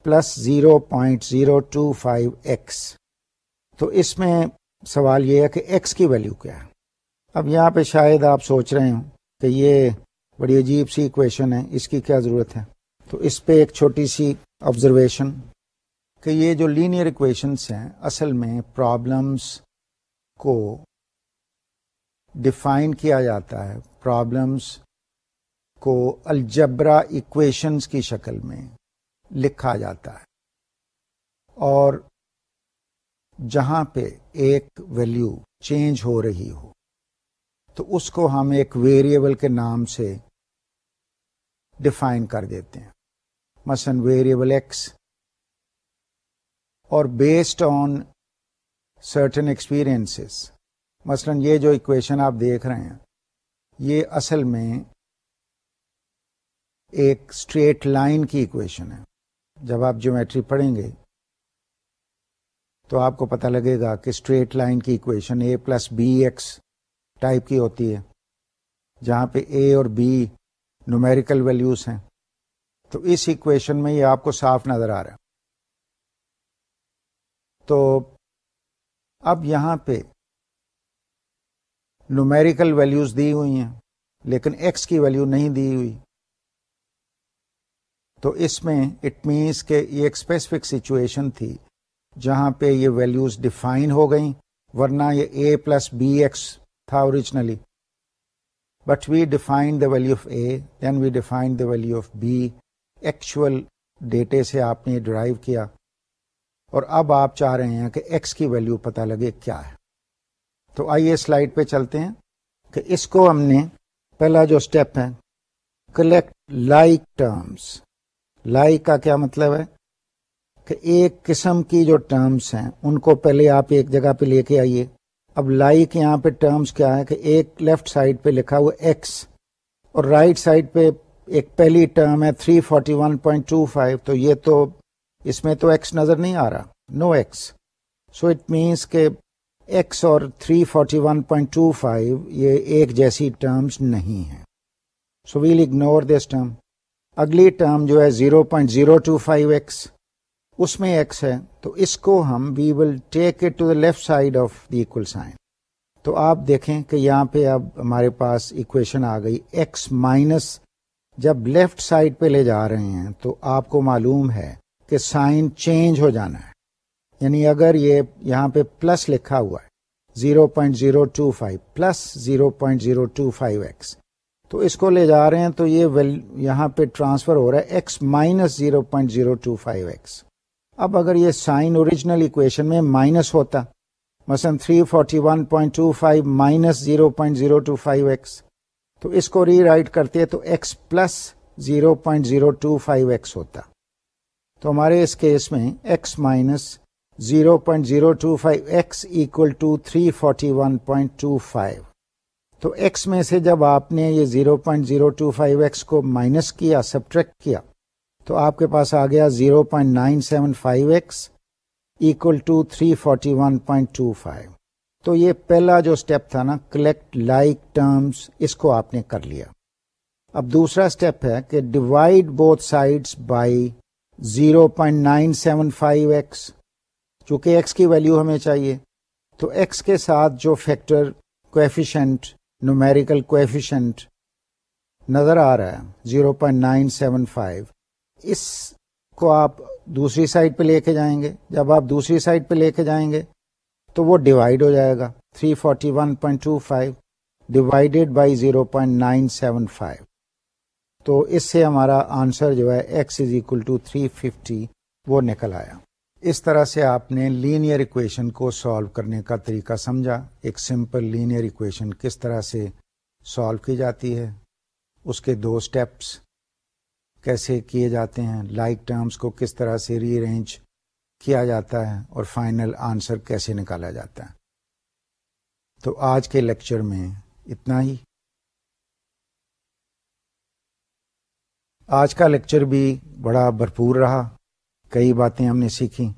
plus zero point zero two five x تو اس میں سوال یہ ہے کہ ایکس کی ویلو کیا ہے۔ اب یہاں پہ شاید آپ سوچ رہے ہوں کہ یہ بڑی عجیب سی اکویشن ہے، اس کی کیا ضرورت ہے؟ تو اس پہ ایک چھوٹی سی آبزرویشن کہ یہ جو لینئر اکویشنس ہیں، اصل میں پرابلمس کو ڈیفائن کیا جاتا ہے پرابلمس کو الجبرا اکویشنس کی شکل میں لکھا جاتا ہے۔ اور جہاں پہ ایک ویلیو چینج ہو رہی ہو تو اس کو ہم ایک ویریبل کے نام سے ڈیفائن کر دیتے ہیں۔ مثلا ویریبل ایکس اور بیسڈ آن سرٹن ایکسپیرئنس مثلا یہ جو اکویشن آپ دیکھ رہے ہیں، یہ اصل میں ایک اسٹریٹ لائن کی اکویشن ہے۔ جب آپ جیومیٹری پڑھیں گے، تو آپ کو پتہ لگے گا کہ اسٹریٹ لائن کی equation a plus b x type کی ہوتی ہے۔ جہاں پہ اے اور بی نومیریکل ویلیوز ہیں۔ تو اس اکویشن میں یہ آپ کو صاف نظر آ رہا ہے۔ تو اب یہاں پہ نومیریکل ویلیوز دی ہوئی ہیں، لیکن ایکس کی ویلیو نہیں دی ہوئی۔ تو اس میں اٹ مینس کہ یہ ایک اسپیسیفک سچویشن تھی جہاں پہ یہ ویلیوز ڈیفائن ہو گئیں، ورنہ یہ اے پلس بی ایکس تھا originally but we define the value of a then we define the value of b actual ڈیٹے سے آپ نے ڈرائیو کیا. اور اب آپ چاہ رہے ہیں کہ ایکس کی ویلو پتا لگے کیا ہے. تو آئیے سلائڈ پہ چلتے ہیں کہ اس کو ہم نے پہلا جو اسٹیپ ہے کلیکٹ لائک ٹرمس لائک کا کیا مطلب ہے؟ کہ ایک قسم کی جو ٹرمس ہیں، ان کو پہلے آپ ایک جگہ پہ لے کے آئیے۔ اب لائک یہاں پہ ٹرمز کیا ہے کہ ایک لیفٹ سائڈ پہ لکھا ہوا ایکس اور رائٹ سائڈ پہ ایک پہلی ٹرم ہے 341.25 تو یہ تو اس میں تو ایکس نظر نہیں آ رہا no x so it means کہ ایکس اور 341.25 یہ ایک جیسی ٹرمز نہیں ہیں۔ So we'll ignore this term اگلی ٹرم جو ہے 0.025 ایکس اس میں ایکس ہے، تو اس کو ہم we will take it to the left side of the sign تو آپ دیکھیں کہ یہاں پہ اب ہمارے پاس اکویشن آ گئی ایکس مائنس جب لیفٹ سائڈ پہ لے جا رہے ہیں، تو آپ کو معلوم ہے کہ سائن چینج ہو جانا ہے۔ یعنی اگر یہ یہاں پہ پلس لکھا ہوا ہے 0.025 پلس 0.025x تو اس کو لے جا رہے ہیں، تو یہ یہاں پہ ٹرانسفر ہو رہا ہے ایکس مائنس 0.025x اب اگر یہ سائن اوریجنل اکویشن میں مائنس ہوتا، مثلا 341.25 مائنس 0.025 ایکس تو اس کو ری رائٹ کرتے تو ایکس پلس 0.025 ایکس ہوتا۔ تو ہمارے اس کیس میں x minus 0.025 x equal to 341.25 تو ایکس میں سے جب آپ نے یہ 0.025 ایکس کو مائنس کیا سبٹریکٹ کیا تو آپ کے پاس آ گیا zero point nine seven five x equal to three forty one point two five تو یہ پہلا جو اسٹیپ تھا نا کلیکٹ لائک ٹرمس اس کو آپ نے کر لیا۔ اب دوسرا اسٹیپ ہے کہ divide both sides by zero point nine seven five x چونکہ ایکس کی ویلو ہمیں چاہیے، تو ایکس کے ساتھ جو فیکٹر کوفیشنٹ نومیریکل کوفیشنٹ نظر آ رہا ہے zero point nine seven five اس کو آپ دوسری سائڈ پہ لے کے جائیں گے۔ جب آپ دوسری سائڈ پہ لے کے جائیں گے تو وہ ڈیوائڈ ہو جائے گا۔ 341.25 ڈیوائڈیڈ بائی 0.975 تو اس سے ہمارا آنسر جو ہے x is equal to three fifty وہ نکل آیا۔ اس طرح سے آپ نے لینئر اکویشن کو سالو کرنے کا طریقہ سمجھا۔ ایک سمپل لینئر اکویشن کس طرح سے سالو کی جاتی ہے؟ اس کے دو سٹیپس کیسے کیے جاتے ہیں، لائک ٹرمز کو کس طرح سے ری ارینج کیا جاتا ہے اور فائنل آنسر کیسے نکالا جاتا ہے۔ تو آج کے لیکچر میں اتنا ہی۔ آج کا لیکچر بھی بڑا بھرپور رہا۔ کئی باتیں ہم نے سیکھی۔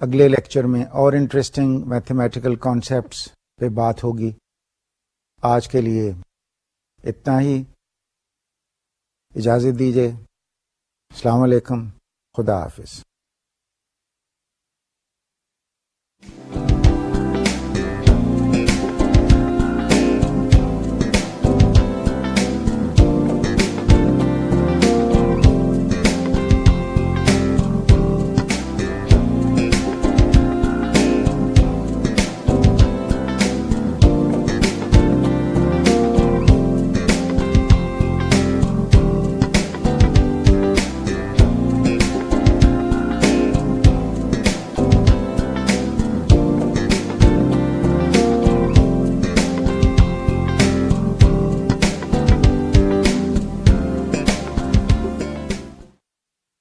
اگلے لیکچر میں اور انٹرسٹنگ میتھمیٹیکل کانسیپٹس پہ بات ہوگی۔ آج کے لیے اتنا ہی۔ اجازت دیجیے السلام علیکم۔ خدا حافظ۔